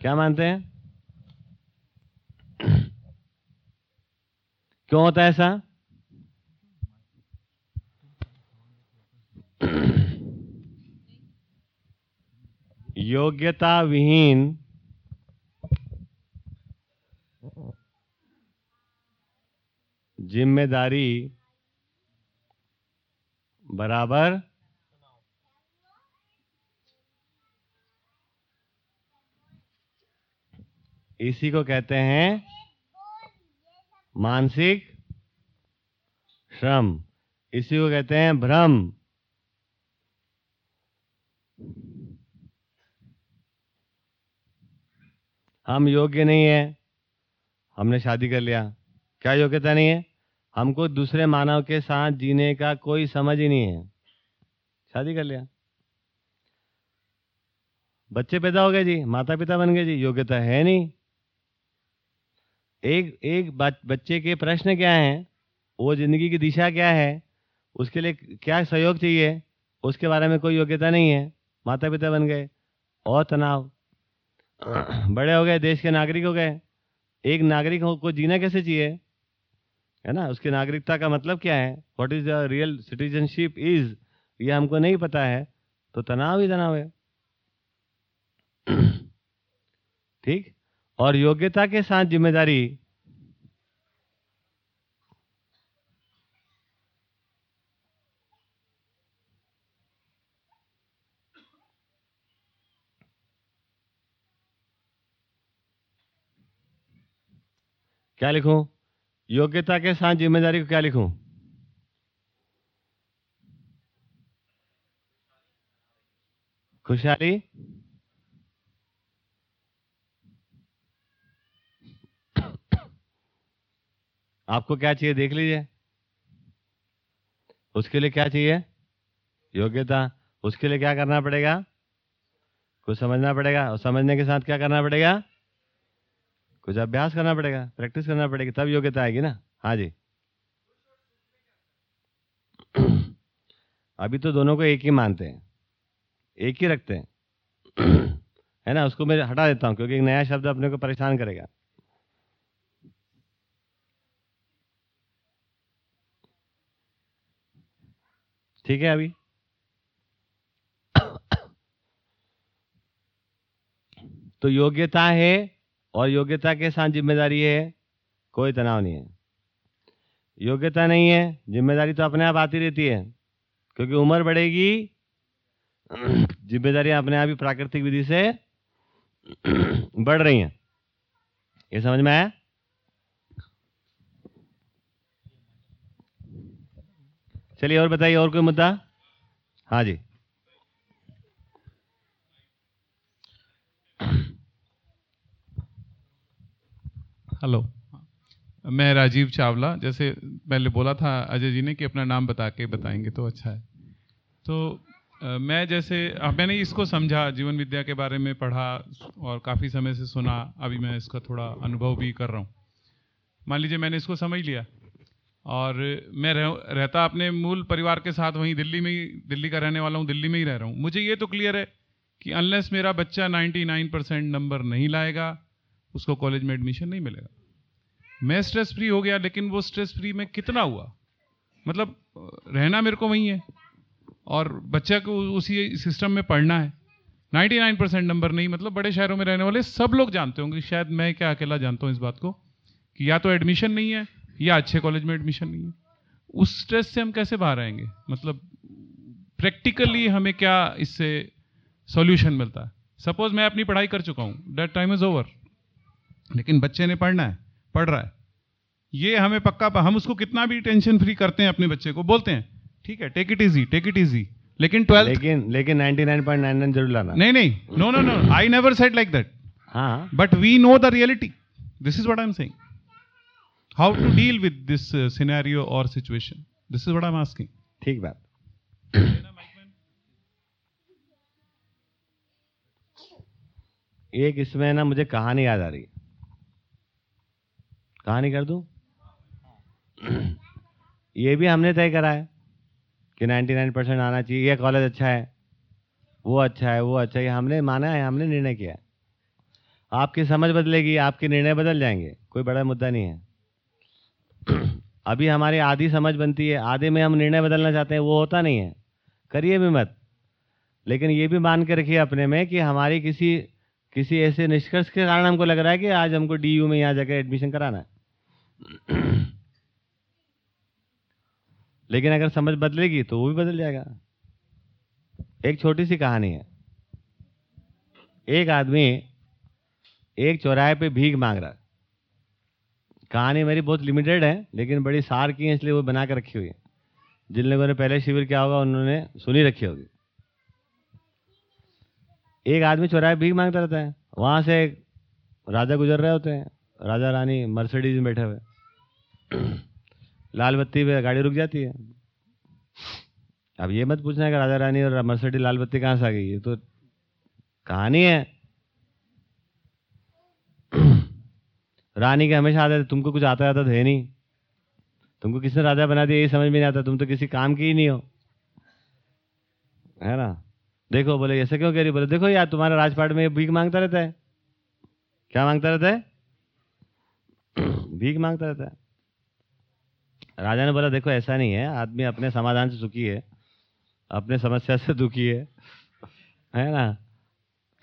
क्या मानते हैं? क्यों होता है ऐसा? योग्यता विहीन ज़िम्मेदारी बराबर इसी को कहते हैं मानसिक श्रम। इसी को कहते हैं भ्रम। हम योग्य नहीं है। हमने शादी कर लिया। क्या योग्यता नहीं है? हमको दूसरे मानव के साथ जीने का कोई समझ ही नहीं है। शादी कर लिया। बच्चे पैदा हो गए जी माता पिता बन गए जी, योग्यता है नहीं। एक एक बच- बच्चे के प्रश्न क्या हैं? वो ज़िंदगी की दिशा क्या है? उसके लिए क्या सहयोग चाहिए? उसके बारे में कोई योग्यता नहीं है। माता पिता बन गए। और तनाव। (clears throat) बड़े हो गए, देश के नागरिक हो गए। एक नागरिक को जीना कैसे चाहिए? है ना? उसकी नागरिकता का मतलब क्या है? What is the real citizenship is ये हमको नहीं पता है। तो तनाव ही तनाव है। (clears throat) ठीक? और योग्यता के साथ ज़िम्मेदारी। क्या लिखूं? योग्यता के साथ ज़िम्मेदारी को क्या लिखूं? खुशहाली? आपको क्या चाहिए देख लीजिए। उसके लिए क्या चाहिए? योग्यता। उसके लिए क्या करना पड़ेगा? कुछ समझना पड़ेगा। और समझने के साथ क्या करना पड़ेगा? कुछ अभ्यास करना पड़ेगा। प्रैक्टिस करना पड़ेगी। तब योग्यता आएगी ना? हाँ जी। अभी तो दोनों को एक ही मानते हैं। एक ही रखते हैं। (clears throat) है ना? उसको मैं हटा देता हूँ, क्योंकि एक नया शब्द अपने को परेशान करेगा। ठीक है अभी? तो योग्यता है और योग्यता के साथ ज़िम्मेदारी है, कोई तनाव नहीं है। योग्यता नहीं है, ज़िम्मेदारी तो अपने आप आती रहती है, क्योंकि उम्र बढ़ेगी, ज़िम्मेदारी अपने आप ही प्राकृतिक विधि से बढ़ रही हैं। ये समझ में आया? चलिए और बताइए, और कोई मुद्दा? हाँ जी। हेलो। मैं राजीव चावला, जैसे पहले बोला था अजय जी ने कि अपना नाम बता के बताएँगे तो अच्छा है। तो मैं जैसे मैंने इसको समझा, जीवन विद्या के बारे में पढ़ा और काफ़ी समय से सुना, अभी मैं इसका थोड़ा अनुभव भी कर रहा हूँ। मान लीजिए मैंने इसको समझ लिया। और मैं रह, रहता अपने मूल परिवार के साथ वहीं दिल्ली में ही दिल्ली का रहने वाला हूँ दिल्ली में ही रह रहा हूँ। मुझे ये तो क्लियर है कि अनलेस मेरा बच्चा 99 परसेंट नंबर नहीं लाएगा उसको कॉलेज में एडमिशन नहीं मिलेगा। मैं स्ट्रेस फ्री हो गया लेकिन वो स्ट्रेस फ्री में कितना हुआ? मतलब रहना मेरे को वहीं है और बच्चा को उसी सिस्टम में पढ़ना है। 99 परसेंट नंबर नहीं मतलब बड़े शहरों में रहने वाले सब लोग जानते होंगे शायद मैं क्या अकेला जानता हूँ इस बात को कि या तो एडमिशन नहीं है या अच्छे कॉलेज में एडमिशन नहीं है। उस स्ट्रेस से हम कैसे बाहर आएँगे? मतलब प्रैक्टिकली हमें क्या इससे सॉल्यूशन मिलता है? सपोज़ मैं अपनी पढ़ाई कर चुका हूँ दैट टाइम इज़ ओवर लेकिन बच्चे ने पढ़ना है पढ़ रहा है। ये हमें पक्का हम उसको कितना भी टेंशन फ्री करते हैं अपने बच्चे को बोलते हैं ठीक है take it easy take it easy लेकिन ट्वेल्थ लेकिन लेकिन 99.99 ज़रूर लाना। नहीं नहीं no no no I never said like that हाँ। But we know the reality. This is what i'm saying. How to deal with this uh, scenario or situation. This is what ठीक बात। एक इसमें ना मुझे कहानी याद आ रही कहानी कर दूँ? ये भी हमने तय करा है कि 99 परसेंट आना चाहिए। ये कॉलेज अच्छा है वो अच्छा है वो अच्छा है हमने माना है हमने निर्णय किया आपकी समझ बदलेगी आपके निर्णय बदल जाएँगे कोई बड़ा मुद्दा नहीं है। अभी हमारी आधी समझ बनती है, आधे में हम निर्णय बदलना चाहते हैं, वो होता नहीं है। करिए भी मत। लेकिन ये भी मान के रखिए अपने में कि हमारी किसी किसी ऐसे निष्कर्ष के कारण हमको लग रहा है कि आज हमको डीयू में यहाँ जाकर एडमिशन कराना है। लेकिन अगर समझ बदलेगी तो वो भी बदल जाएगा। एक छोटी सी कहानी है। एक आदमी एक चौराहे पे भीख मांग रहा कहानी मेरी बहुत लिमिटेड है, लेकिन बड़ी सार की है, इसलिए वो बना कर रखी हुई है। जिन लोगों ने पहले शिविर किया होगा, उन्होंने सुनी रखी होगी। एक आदमी चौराहे भीख माँगता रहता है। वहाँ से राजा गुजर रहे होते हैं। राजा रानी मर्सिडीज में बैठे हुए (clears throat) लाल बत्ती पे गाड़ी रुक जाती है। अब ये मत पूछना है कि राजा रानी और मर्सिडीज लाल बत्ती कहाँ से आ गई। ये तो कहानी है। रानी के हमेशा आते थे तुमको कुछ आता आता है नहीं। तुमको किसने राजा बना दिया, ये समझ में नहीं आता, तुम तो किसी काम की ही नहीं हो। है ना? देखो, बोले, ऐसे क्यों कह रही बोले, देखो यार, तुम्हारे राजपाट में भीख माँगता रहता है। क्या माँगता रहता है? (clears throat) भीख माँगता रहता है। राजा ने बोला, देखो, ऐसा नहीं है, आदमी अपने समाधान से सुखी है, अपने समस्या से दुखी है। है ना?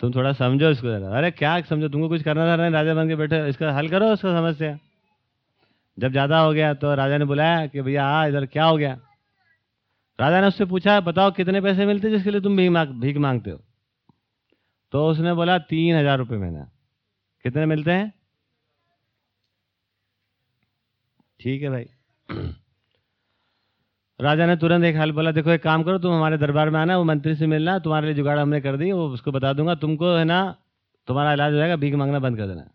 तुम थोड़ा समझो इसको जरा। अरे क्या समझो? तुमको कुछ करना था नहीं राजा बन के बैठे, इसका हल करो उसका समस्या। जब ज़्यादा हो गया तो राजा ने बुलाया कि भैया, आ, इधर क्या हो गया? राजा ने उससे पूछा, बताओ कितने पैसे मिलते जिसके लिए तुम भीख मांग, भीख मांगते हो? तो उसने बोला, तीन हज़ार रुपये महीना कितने मिलते हैं? ठीक है भाई। राजा ने तुरंत एक हाल बोला, देखो, एक काम करो, तुम हमारे दरबार में आना, वो मंत्री से मिलना, तुम्हारे लिए जुगाड़ हमने कर दी, वो उसको बता दूँगा, तुमको है ना, तुम्हारा इलाज हो जाएगा, भीख मांगना बंद कर देना।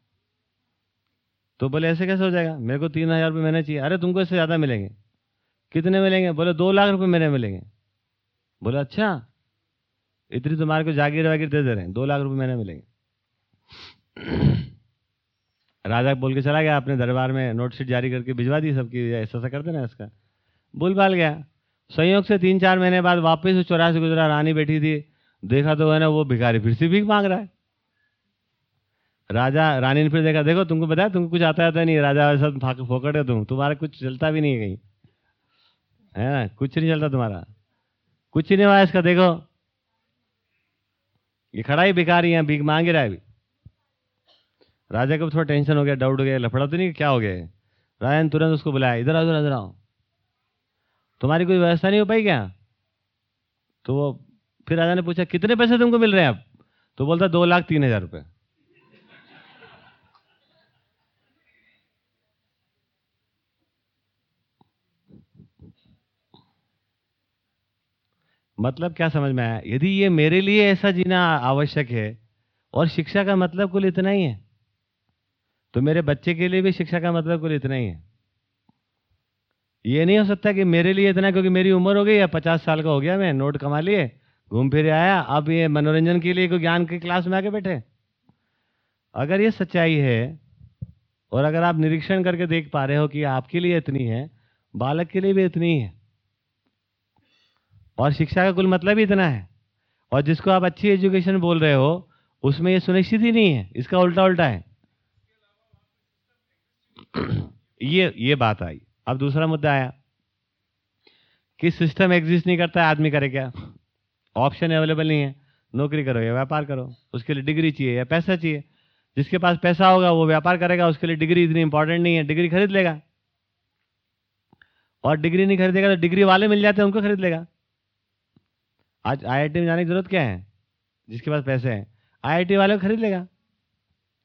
तो बोले, ऐसे कैसे हो जाएगा? मेरे को तीन हज़ार रुपये महीने चाहिए। अरे, तुमको इससे ज़्यादा मिलेंगे। कितने मिलेंगे? बोले, दो लाख रुपये महीने मिलेंगे। बोले अच्छा इतनी तुम्हारे को जागीर वागीर दे दे रहे हैं, दो लाख रुपये महीने मिलेंगे। (clears throat) राजा बोल के चला गया, अपने दरबार में नोट शीट जारी करके भिजवा दी सबकी ऐसा ऐसा कर देना इसका। भूल भाल गया। संयोग से तीन चार महीने बाद वापस उस चौराहे से गुजरा, रानी बैठी थी। देखा तो है ना, वो भिखारी फिर से भीख मांग रहा है। राजा, रानी ने फिर देखा, देखो, तुमको बताया, तुमको कुछ आता आता नहीं राजा सब फोकट है तुम। तुम्हारा कुछ चलता भी नहीं है कहीं। है ना? कुछ नहीं चलता तुम्हारा। कुछ नहीं हुआ इसका, देखो। ये खड़ा ही भिखारी है, भीख मांग रहा है अभी। राजा को थोड़ा टेंशन हो गया डाउट हो गया, लफड़ा तो नहीं, क्या हो गया राजा ने तुरंत उसको बुलाया इधर आओ इधर आओ। तुम्हारी कोई व्यवस्था नहीं हो पाई क्या? तो वो फिर राजा ने पूछा, कितने पैसे तुमको मिल रहे हैं अब? तो बोलता, दो लाख तीन हज़ार रुपये मतलब क्या समझ में आया? यदि ये मेरे लिए ऐसा जीना आवश्यक है, और शिक्षा का मतलब कुल इतना ही है तो मेरे बच्चे के लिए भी शिक्षा का मतलब कुल इतना ही है। ये नहीं हो सकता कि मेरे लिए इतना, क्योंकि मेरी उम्र हो गई है पचास साल का हो गया, मैं नोट कमा लिए, घूम फिर आया, अब ये मनोरंजन के लिए कोई ज्ञान की क्लास में आके बैठे। अगर ये सच्चाई है, और अगर आप निरीक्षण करके देख पा रहे हो कि आपके लिए इतनी है, बालक के लिए भी इतनी है, और शिक्षा का कुल मतलब ही इतना है, और जिसको आप अच्छी एजुकेशन बोल रहे हो, उसमें ये सुनिश्चित ही नहीं है, इसका उल्टा उल्टा है। (clears throat) ये ये बात आई। अब दूसरा मुद्दा आया। कि सिस्टम एग्जिस्ट नहीं करता है, आदमी करे क्या? ऑप्शन अवेलेबल नहीं है। नौकरी करो या व्यापार करो। उसके लिए डिग्री चाहिए या पैसा चाहिए। जिसके पास पैसा होगा, वो व्यापार करेगा। उसके लिए डिग्री इतनी इंपॉर्टेंट नहीं है। डिग्री खरीद लेगा। और डिग्री नहीं खरीदेगा तो डिग्री वाले मिल जाते हैं, उनको खरीद लेगा। आज आईआईटी में जाने की ज़रूरत क्या है? जिसके पास पैसे हैं। आईआईटी वाले को खरीद लेगा।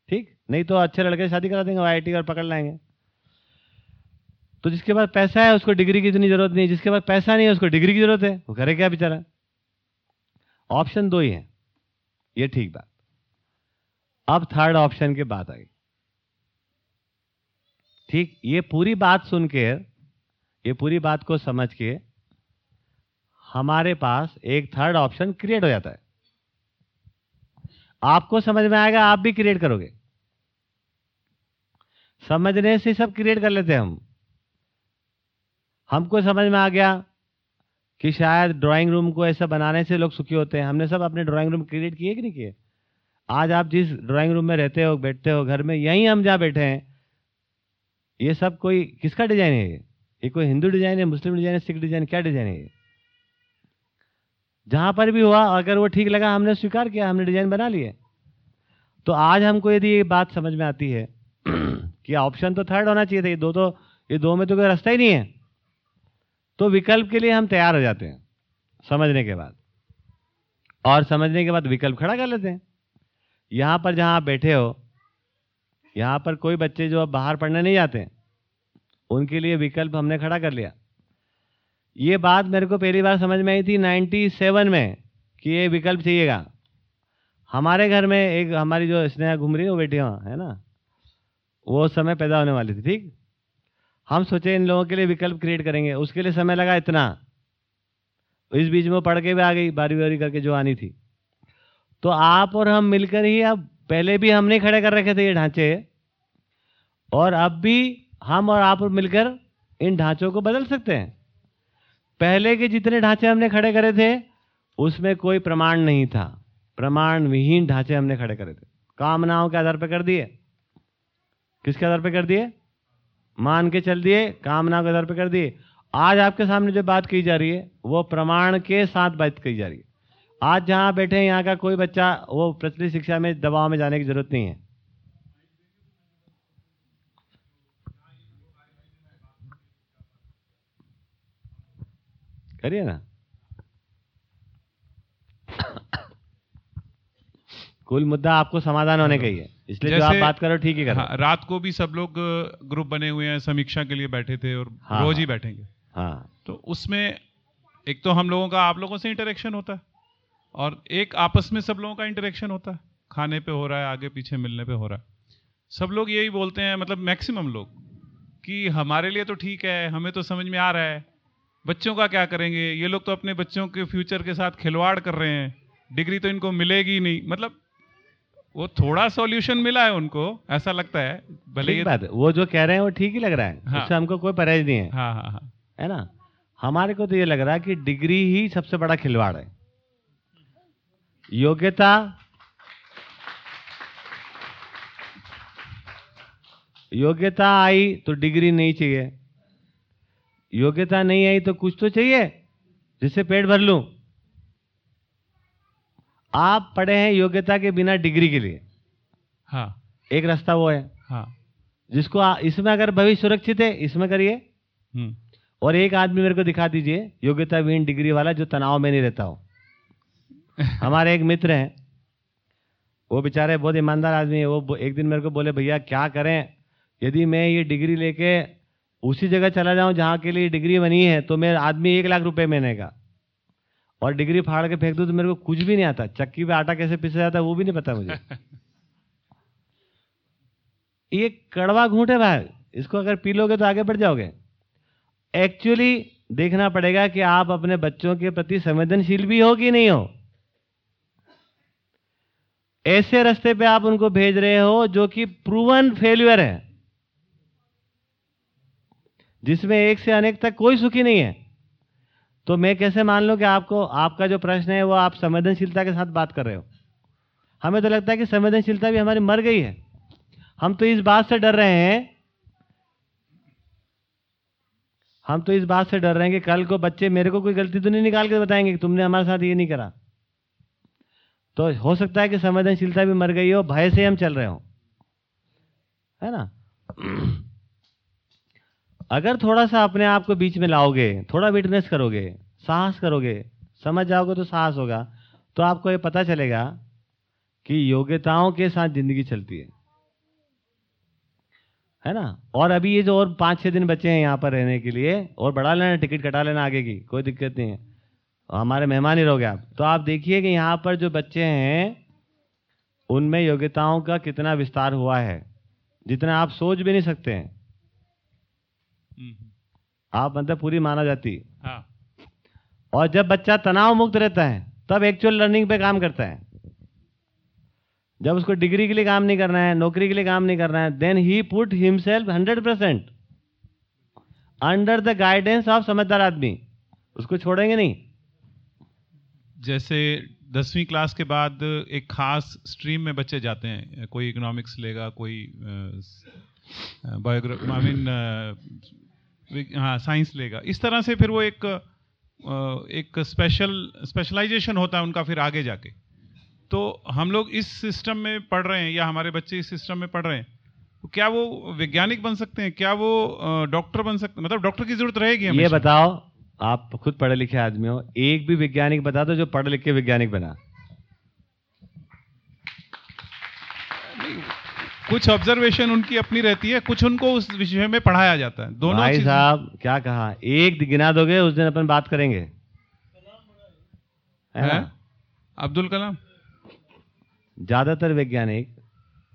ठीक? नहीं तो अच्छे लड़के शादी करा देंगे। आईआईटी और पकड़ लाएँगे। तो जिसके पास पैसा है, उसको डिग्री की इतनी ज़रूरत नहीं जिसके पास पैसा नहीं है, उसको डिग्री की ज़रूरत है। वो करे क्या बेचारा? ऑप्शन दो ही है। ये ठीक बात। अब थर्ड ऑप्शन की बात आई। ठीक? ये पूरी बात सुन के, ये पूरी बात को समझ के हमारे पास एक थर्ड ऑप्शन क्रिएट हो जाता है। आपको समझ में आएगा, आप भी क्रिएट करोगे। समझने से सब क्रिएट कर लेते हैं हम। हमको समझ में आ गया कि शायद ड्राइंग रूम को ऐसा बनाने से लोग सुखी होते हैं। हमने सब अपने ड्राइंग रूम क्रिएट किए कि नहीं किए? आज आप जिस ड्राइंग रूम में रहते हो, बैठते हो, घर में, यहीं हम जहाँ बैठे हैं। ये सब कोई किसका डिज़ाइन है ये? कोई हिंदू डिज़ाइन है, मुस्लिम डिज़ाइन है, सिख डिज़ाइन क्या डिज़ाइन है ये? जहाँ पर भी हुआ, अगर वो ठीक लगा, हमने स्वीकार किया, हमने डिज़ाइन बना लिए। तो आज हमको यदि ये बात समझ में आती है (clears throat) कि ऑप्शन तो थर्ड होना चाहिए था, ये दो तो ये दो में तो कोई रास्ता ही नहीं है। तो विकल्प के लिए हम तैयार हो जाते हैं, समझने के बाद। और समझने के बाद विकल्प खड़ा कर लेते हैं। यहाँ पर जहाँ आप बैठे हो, यहाँ पर कोई बच्चे जो अब बाहर पढ़ने नहीं जाते, उनके लिए विकल्प हमने खड़ा कर लिया। ये बात मेरे को पहली बार समझ में आई थी 97 में कि ये विकल्प चाहिएगा। हमारे घर में एक हमारी जो स्नेहा घूम रही है, वो बेटी है ना? वो समय पैदा होने वाली थी, ठीक? हम सोचे इन लोगों के लिए विकल्प क्रिएट करेंगे, उसके लिए समय लगा इतना। इस बीच में पढ़ के भी आ गई बारी बारी करके जो आनी थी। तो आप और हम मिलकर ही अब, पहले भी हमने खड़े कर रखे थे ये ढांचे, और अब भी हम और आप मिलकर इन ढांचों को बदल सकते हैं। पहले के जितने ढांचे हमने खड़े करे थे, उसमें कोई प्रमाण नहीं था। प्रमाण विहीन ढांचे हमने खड़े करे थे। कामनाओं के आधार पर कर दिए। किसके आधार पर कर दिए? मान के चल दिए, कामना के आधार पर कर दिए। आज आपके सामने जो बात की जा रही है, वो प्रमाण के साथ बात की जा रही है। आज जहाँ बैठे हैं, यहाँ का कोई बच्चा, वो प्रचलित शिक्षा में, दबाव में जाने की ज़रूरत नहीं है। करिए ना। (coughs) कुल मुद्दा आपको समाधान होने का ही है। इसलिए जो आप जैसे- बात करो ठीक ही करो हाँ, रात को भी सब लोग ग्रुप बने हुए हैं समीक्षा के लिए बैठे थे और हाँ, रोज ही हाँ। बैठेंगे। हाँ। तो उसमें एक तो हम लोगों का आप लोगों से इंटरेक्शन होता है और एक आपस में सब लोगों का इंटरेक्शन होता है। खाने पे हो रहा है आगे पीछे मिलने पे हो रहा है। सब लोग यही बोलते हैं मतलब मैक्सिमम लोग कि हमारे लिए तो ठीक है हमें तो समझ में आ रहा है। बच्चों का क्या करेंगे? ये लोग तो अपने बच्चों के फ्यूचर के साथ खिलवाड़ कर रहे हैं। डिग्री तो इनको मिलेगी नहीं। मतलब वो थोड़ा सॉल्यूशन मिला है उनको ऐसा लगता है भले ये बात वो जो कह रहे हैं वो ठीक ही लग रहा है हाँ। उससे हमको कोई परहेज नहीं है। हाँ हाँ हाँ। है ना? हमारे को तो ये लग रहा है कि डिग्री ही सबसे बड़ा खिलवाड़ है। योग्यता योग्यता आई तो डिग्री नहीं चाहिए। योग्यता नहीं आई तो कुछ तो चाहिए जिससे पेट भर लूँ। आप पढ़े हैं योग्यता के बिना डिग्री के लिए। हाँ। एक रास्ता वो है। हाँ। जिसको आ, इसमें अगर भविष्य सुरक्षित है इसमें करिए। हम्म। और एक आदमी मेरे को दिखा दीजिए योग्यता विहीन डिग्री वाला जो तनाव में नहीं रहता हो। (laughs) हमारे एक मित्र हैं। वो बेचारे बहुत ईमानदार आदमी है। वो एक दिन मेरे को बोले भैया क्या करें? यदि मैं ये डिग्री लेके उसी जगह चला जाऊँ जहाँ के लिए डिग्री बनी है तो मेरा आदमी एक लाख रुपए महीने का और डिग्री फाड़ के फेंक दूँ तो मेरे को कुछ भी नहीं आता। चक्की पे आटा कैसे पिसा जाता है वो भी नहीं पता मुझे। ये कड़वा घूंट है भाई। इसको अगर पी लोगे तो आगे बढ़ जाओगे। एक्चुअली देखना पड़ेगा कि आप अपने बच्चों के प्रति संवेदनशील भी हो कि नहीं हो। ऐसे रास्ते पे आप उनको भेज रहे हो जो कि प्रूवन फेल्यूअर है। जिसमें एक से अनेक तक कोई सुखी नहीं है। तो मैं कैसे मान लूँ कि आपको, आपका जो प्रश्न है वो आप संवेदनशीलता के साथ बात कर रहे हो? हमें तो लगता है कि संवेदनशीलता भी हमारी मर गई है। हम तो इस बात से डर रहे हैं, हम तो इस बात से डर रहे हैं कि कल को बच्चे मेरे को कोई गलती तो नहीं निकाल के बताएँगे कि तुमने हमारे साथ ये नहीं करा। तो हो सकता है कि संवेदनशीलता भी मर गई हो, भय से हम चल रहे हो। है ना? अगर थोड़ा सा अपने आप को बीच में लाओगे, थोड़ा विटनेस करोगे, साहस करोगे, समझ जाओगे तो साहस होगा तो आपको ये पता चलेगा कि योग्यताओं के साथ ज़िंदगी चलती है। है ना? और अभी ये जो और पाँच छः दिन बचे हैं यहाँ पर रहने के लिए, और बढ़ा लेना, टिकट कटा लेना आगे की, कोई दिक्कत नहीं है। हमारे मेहमान ही रहोगे आप। तो आप देखिए कि यहाँ पर जो बच्चे हैं, उनमें योग्यताओं का कितना विस्तार हुआ है, जितना आप सोच भी नहीं सकते हैं। आप मतलब पूरी माना जाती। हाँ। और जब बच्चा तनाव मुक्त रहता है तब एक्चुअल लर्निंग पे काम करता है। जब उसको डिग्री के लिए काम नहीं करना है नौकरी के लिए काम नहीं करना है then he put himself hundred percent under the guidance of समझदार आदमी। उसको छोड़ेंगे नहीं। जैसे दसवीं क्लास के बाद एक खास स्ट्रीम में बच्चे जाते हैं कोई इकोनॉमिक्स लेगा कोई बायोग्राफी आई मीन हाँ साइंस लेगा। इस तरह से फिर वो एक एक स्पेशल स्पेशलाइजेशन होता है उनका फिर आगे जाके। तो हम लोग इस सिस्टम में पढ़ रहे हैं या हमारे बच्चे इस सिस्टम में पढ़ रहे हैं तो क्या वो वैज्ञानिक बन सकते हैं? क्या वो डॉक्टर बन सकते मतलब डॉक्टर की ज़रूरत रहेगी ये बताओ आप खुद पढ़े लिखे आदमी हो एक भी वैज्ञानिक बता दो जो पढ़ लिख के वैज्ञानिक बना। कुछ ऑब्जर्वेशन उनकी अपनी रहती है कुछ उनको उस विषय में पढ़ाया जाता है। दोनों भाई साहब क्या कहा? एक गिना दोगे उस दिन अपन बात करेंगे। है? अब्दुल कलाम। ज़्यादातर वैज्ञानिक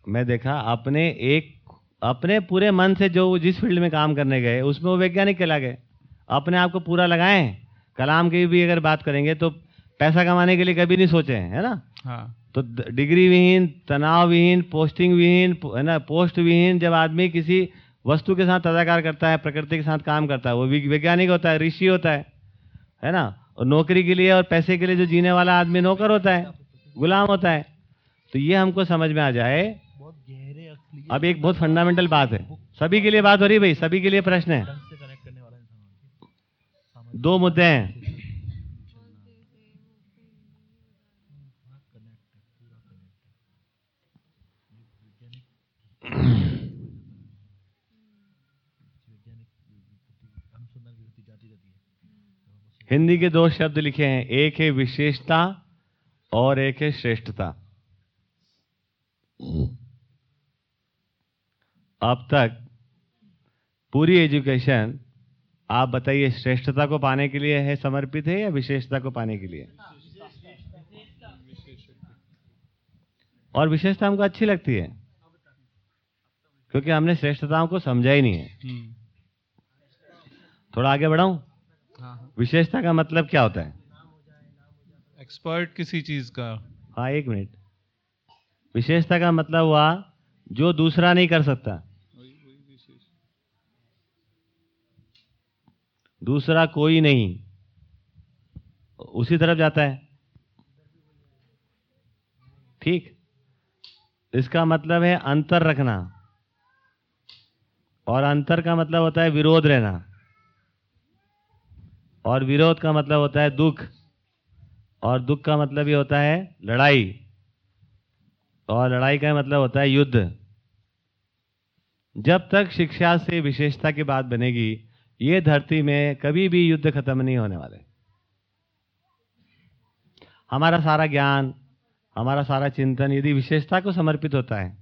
मैं देखा अपने एक अपने पूरे मन से जो जिस फ़ील्ड में काम करने गए उसमें वो वैज्ञानिक कहला गए अपने आप को पूरा लगाएँ। कलाम की भी अगर बात करेंगे तो पैसा कमाने के लिए कभी नहीं सोचे है ना? हाँ। तो डिग्री विहीन तनाव विहीन पोस्टिंग विहीन है ना पोस्ट विहीन जब आदमी किसी वस्तु के साथ तदाकार करता है, प्रकृति के साथ काम करता है, वो वैज्ञानिक होता है, ऋषि होता है है ना, और नौकरी के लिए और पैसे के लिए जो जीने वाला आदमी नौकर होता है, गुलाम होता है तो ये हमको समझ में आ जाए, अब एक बहुत फंडामेंटल बात है, सभी के लिए बात हो रही भाई, सभी के लिए प्रश्न है, दो मुद्दे हैं हिंदी के दो शब्द लिखे हैं एक है विशेषता और एक है श्रेष्ठता। अब तक पूरी एजुकेशन आप बताइए श्रेष्ठता को पाने के लिए है समर्पित है या विशेषता को पाने के लिए? और विशेषता हमको अच्छी लगती है क्योंकि हमने श्रेष्ठताओं को समझा ही नहीं है। हम्म, थोड़ा आगे बढ़ाऊं? विशेषता का मतलब क्या होता है? एक्सपर्ट किसी चीज़ का। हाँ एक मिनट। विशेषता का मतलब हुआ जो दूसरा नहीं कर सकता। दूसरा कोई नहीं। उसी तरफ़ जाता है। ठीक। इसका मतलब है अंतर रखना। और अंतर का मतलब होता है विरोध रहना। और विरोध का मतलब होता है दुख, और दुख का मतलब ये होता है लड़ाई, और लड़ाई का मतलब होता है युद्ध। जब तक शिक्षा से विशेषता की बात बनेगी, ये धरती में कभी भी युद्ध खत्म नहीं होने वाले। हमारा सारा ज्ञान, हमारा सारा चिंतन यदि विशेषता को समर्पित होता है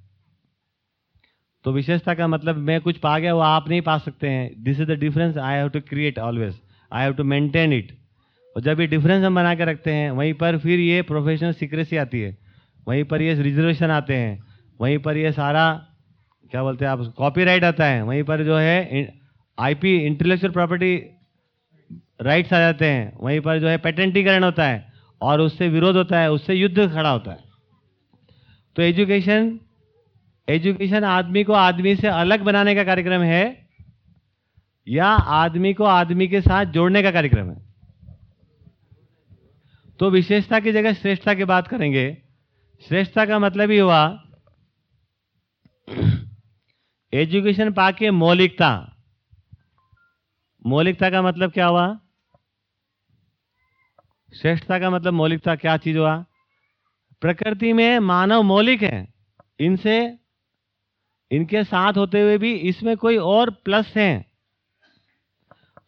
तो विशेषता का मतलब मैं कुछ पा गया, वो आप नहीं पा सकते हैं। This is the difference I have to create always I have to maintain it और जब ये डिफरेंस हम बना के रखते हैं, वहीं पर फिर ये प्रोफेशनल सीक्रेसी आती है। वहीं पर ये रिजर्वेशन आते हैं। वहीं पर ये सारा, क्या बोलते हैं आप कॉपीराइट आता है। वहीं पर जो है आईपी इंटेलेक्चुअल प्रॉपर्टी राइट्स आ जाते हैं। वहीं पर जो है पेटेंटीकरण होता है। और उससे विरोध होता है, उससे युद्ध खड़ा होता है। तो एजुकेशन एजुकेशन आदमी को आदमी से अलग बनाने का कार्यक्रम है। या आदमी को आदमी के साथ जोड़ने का कार्यक्रम है। तो विशेषता की जगह श्रेष्ठता की बात करेंगे। श्रेष्ठता का मतलब ही हुआ, एजुकेशन पाके मौलिकता। मौलिकता का मतलब क्या हुआ? श्रेष्ठता का मतलब मौलिकता क्या चीज़ हुआ? प्रकृति में मानव मौलिक है। इनसे, इनके साथ होते हुए भी इसमें कोई और प्लस है।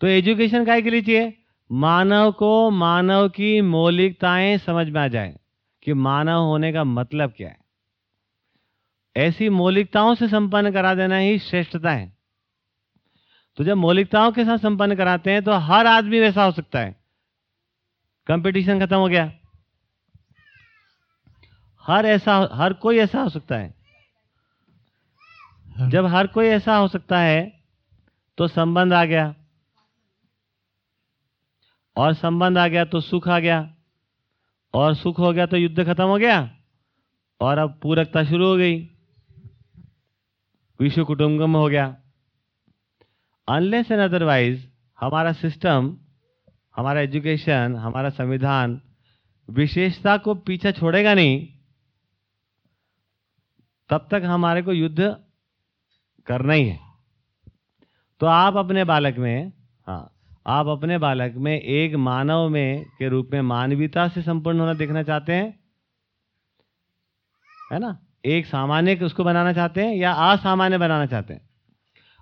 तो एजुकेशन काय के लिए चाहिए? मानव को मानव की मौलिकताएँ समझ में आ जाए कि मानव होने का मतलब क्या है। ऐसी मौलिकताओं से संपन्न करा देना ही श्रेष्ठता है। तो जब मौलिकताओं के साथ संपन्न कराते हैं तो हर आदमी वैसा हो सकता है। कंपटीशन खत्म हो गया। हर ऐसा, हर कोई ऐसा हो सकता है। जब हर कोई ऐसा हो सकता है तो संबंध आ गया। और संबंध आ गया तो सुख आ गया। और सुख हो गया तो युद्ध खत्म हो गया। और अब पूरकता शुरू हो गई। विश्व कुटुंबकम हो गया। अनलेस एंड अदरवाइज़ हमारा सिस्टम हमारा एजुकेशन हमारा संविधान विशेषता को पीछे छोड़ेगा नहीं। तब तक हमारे को युद्ध करना ही है। तो आप अपने बालक में आप अपने बालक में एक मानव में के रूप में मानवीयता से संपूर्ण होना देखना चाहते हैं? है ना? एक सामान्य उसको बनाना चाहते हैं या असामान्य बनाना चाहते हैं?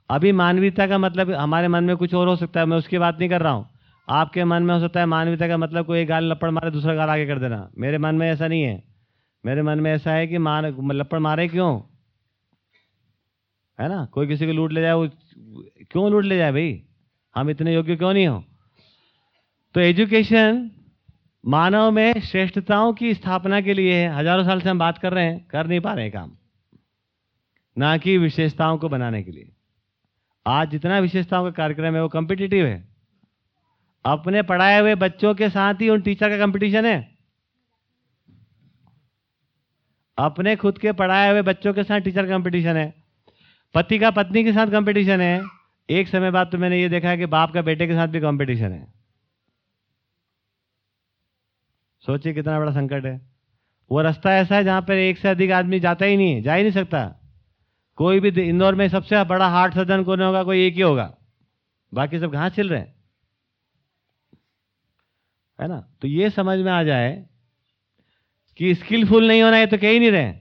अभी मानवीयता का मतलब हमारे मन में कुछ और हो सकता है, मैं उसकी बात नहीं कर रहा हूँ। आपके मन में हो सकता है मानवीयता का मतलब कोई गाल लपड़ मारे, दूसरा गाल आगे कर देना। मेरे मन में ऐसा नहीं है। मेरे मन में ऐसा है कि मान लपड़ मारे क्यों? है ना? कोई किसी को लूट ले जाए, वो क्यों लूट ले जाए भाई? हम इतने योग्य क्यों नहीं हो? तो एजुकेशन मानव में श्रेष्ठताओं की स्थापना के लिए है हज़ारों साल से हम बात कर रहे हैं, कर नहीं पा रहे हैं काम। ना कि विशेषताओं को बनाने के लिए। आज जितना विशेषताओं का कार्यक्रम है, वो कॉम्पिटिटिव है। अपने पढ़ाए हुए बच्चों के साथ ही उन टीचर का कंपटीशन है। अपने खुद के पढ़ाए हुए बच्चों के साथ टीचर कंपटीशन है। पति का पत्नी के साथ कंपटीशन है। एक समय बाद तो मैंने ये देखा है कि बाप का बेटे के साथ भी कंपटीशन है। सोचिए कितना बड़ा संकट है। वो रास्ता ऐसा है जहाँ पर एक से अधिक आदमी जाता ही नहीं है, जा ही नहीं सकता। कोई भी इंदौर में सबसे बड़ा हार्ट सर्जन कौन होगा, कोई एक ही होगा। बाकी सब कहाँ चिल रहे हैं? है ना? तो ये समझ में आ जाए कि स्किलफुल नहीं होना है तो कह ही नहीं रहे।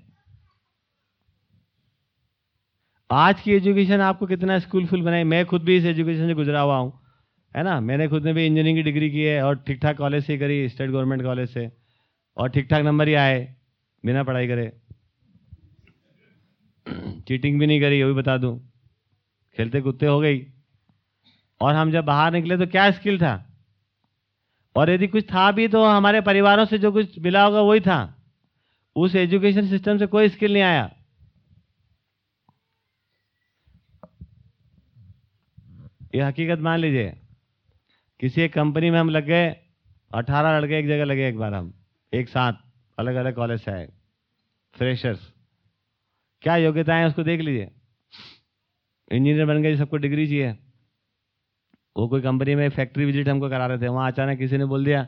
आज की एजुकेशन आपको कितना स्कूलफुल बनाई? मैं खुद भी इस एजुकेशन से गुजरा हुआ हूँ, है ना? मैंने खुद ने भी इंजीनियरिंग की डिग्री की है और ठीक ठाक कॉलेज से करी स्टेट गवर्नमेंट कॉलेज से। और ठीक ठाक नंबर ही आए, बिना पढ़ाई करे। चीटिंग भी नहीं करी वो भी बता दूँ। खेलते कूदते हो गई। और हम जब बाहर निकले तो क्या स्किल था? और यदि कुछ था भी तो हमारे परिवारों से जो कुछ मिला होगा वही था। उस एजुकेशन सिस्टम से कोई स्किल नहीं आया। ये हकीकत मान लीजिए, किसी एक कंपनी में हम लग गए, अठारह लड़के एक जगह लगे एक बार हम, एक साथ अलग अलग कॉलेज से आए फ्रेशर्स क्या योग्यताएँ उसको देख लीजिए। इंजीनियर बन गए, सबको डिग्री चाहिए। वो कोई कंपनी में फैक्ट्री विज़िट हमको करा रहे थे, वहाँ अचानक किसी ने बोल दिया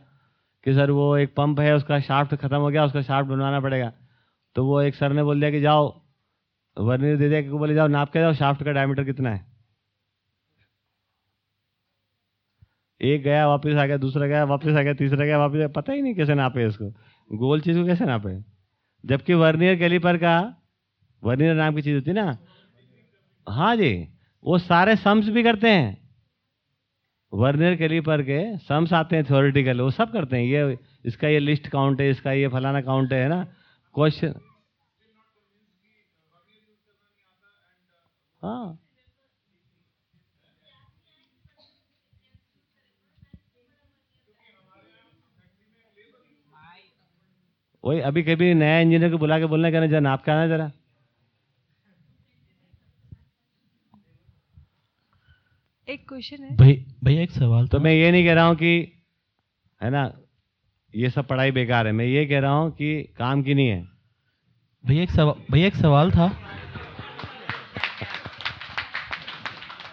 कि, सर, वो एक पंप है, उसका शाफ्ट खत्म हो गया, उसका शाफ्ट बनवाना पड़ेगा। तो वो एक सर ने बोल दिया कि, जाओ वर्नियर दे दिया कि बोले, जाओ, नाप के जाओ शाफ्ट का डायमीटर कितना है? एक गया, वापस आ गया, दूसरा गया, वापस आ गया, तीसरा गया, वापस पता ही नहीं कैसे नापे इसको। गोल चीज़ को कैसे नापे? जबकि वर्नियर कैलिपर का, वर्नियर नाम की चीज़ होती ना? हाँ जी, वो सारे सम्स भी करते हैं। वर्नियर कैलिपर के सम्स आते हैं थ्योरेटिकल वो सब करते हैं। ये, इसका ये लिस्ट काउंट है, इसका ये फलाना काउंट है ना? क्वेश्चन हाँ। वही अभी कभी नया इंजीनियर को बुला के बोलना कहना जरा नाप के आना जरा। एक क्वेश्चन है। भाई भैया एक सवाल तो मैं ये नहीं कह रहा हूँ कि है ना ये सब पढ़ाई बेकार है। मैं ये कह रहा हूँ कि काम की नहीं है। भैया एक सवाल भैया एक सवाल था।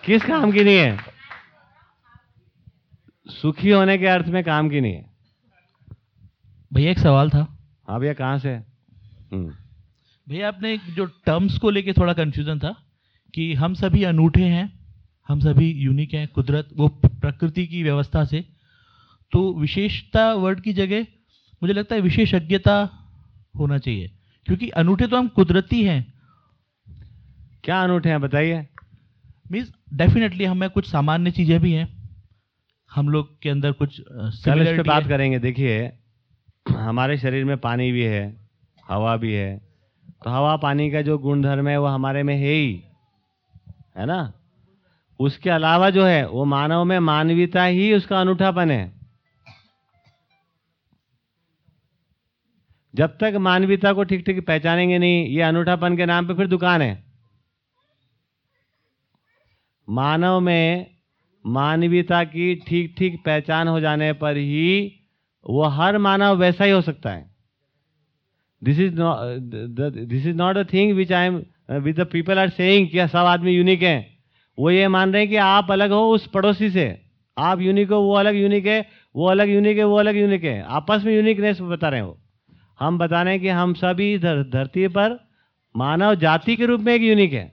किस काम की नहीं है? सुखी होने के अर्थ में काम की नहीं है। भैया एक सवाल था। हाँ भैया कहाँ से हम्म। भैया आपने जो टर्म्स को लेके थोड़ा कंफ्यूजन था कि हम सभी अनूठे हैं हम सभी यूनिक हैं कुदरत वो प्रकृति की व्यवस्था से। तो विशेषता वर्ड की जगह मुझे लगता है विशेषज्ञता होना चाहिए क्योंकि अनूठे तो हम कुदरती हैं। क्या अनूठे हैं बताइए। मीन्स डेफिनेटली हमें कुछ सामान्य चीज़ें भी हैं हम लोग के अंदर कुछ इस पे बात करेंगे देखिए हमारे शरीर में पानी भी है, हवा भी है तो हवा पानी का जो गुणधर्म है वो हमारे में है ही, है ना? उसके अलावा जो है, वो मानव में मानवीयता ही उसका अनूठापन है। जब तक मानवीयता को ठीक ठीक पहचानेंगे नहीं, ये अनूठापन के नाम पे फिर दुकान है। मानव में मानवीयता की ठीक ठीक पहचान हो जाने पर ही वो हर मानव वैसा ही हो सकता है। This is not this is not a thing which I am with the people are saying कि सब आदमी यूनिक हैं। वो ये मान रहे हैं कि आप अलग हो उस पड़ोसी से। आप यूनिक हो वो अलग यूनिक है वो अलग यूनिक है वो अलग यूनिक है। आपस में यूनिकनेस बता रहे हो हम बता रहे हैं कि हम सभी धर, धरती पर मानव जाति के रूप में एक यूनिक है।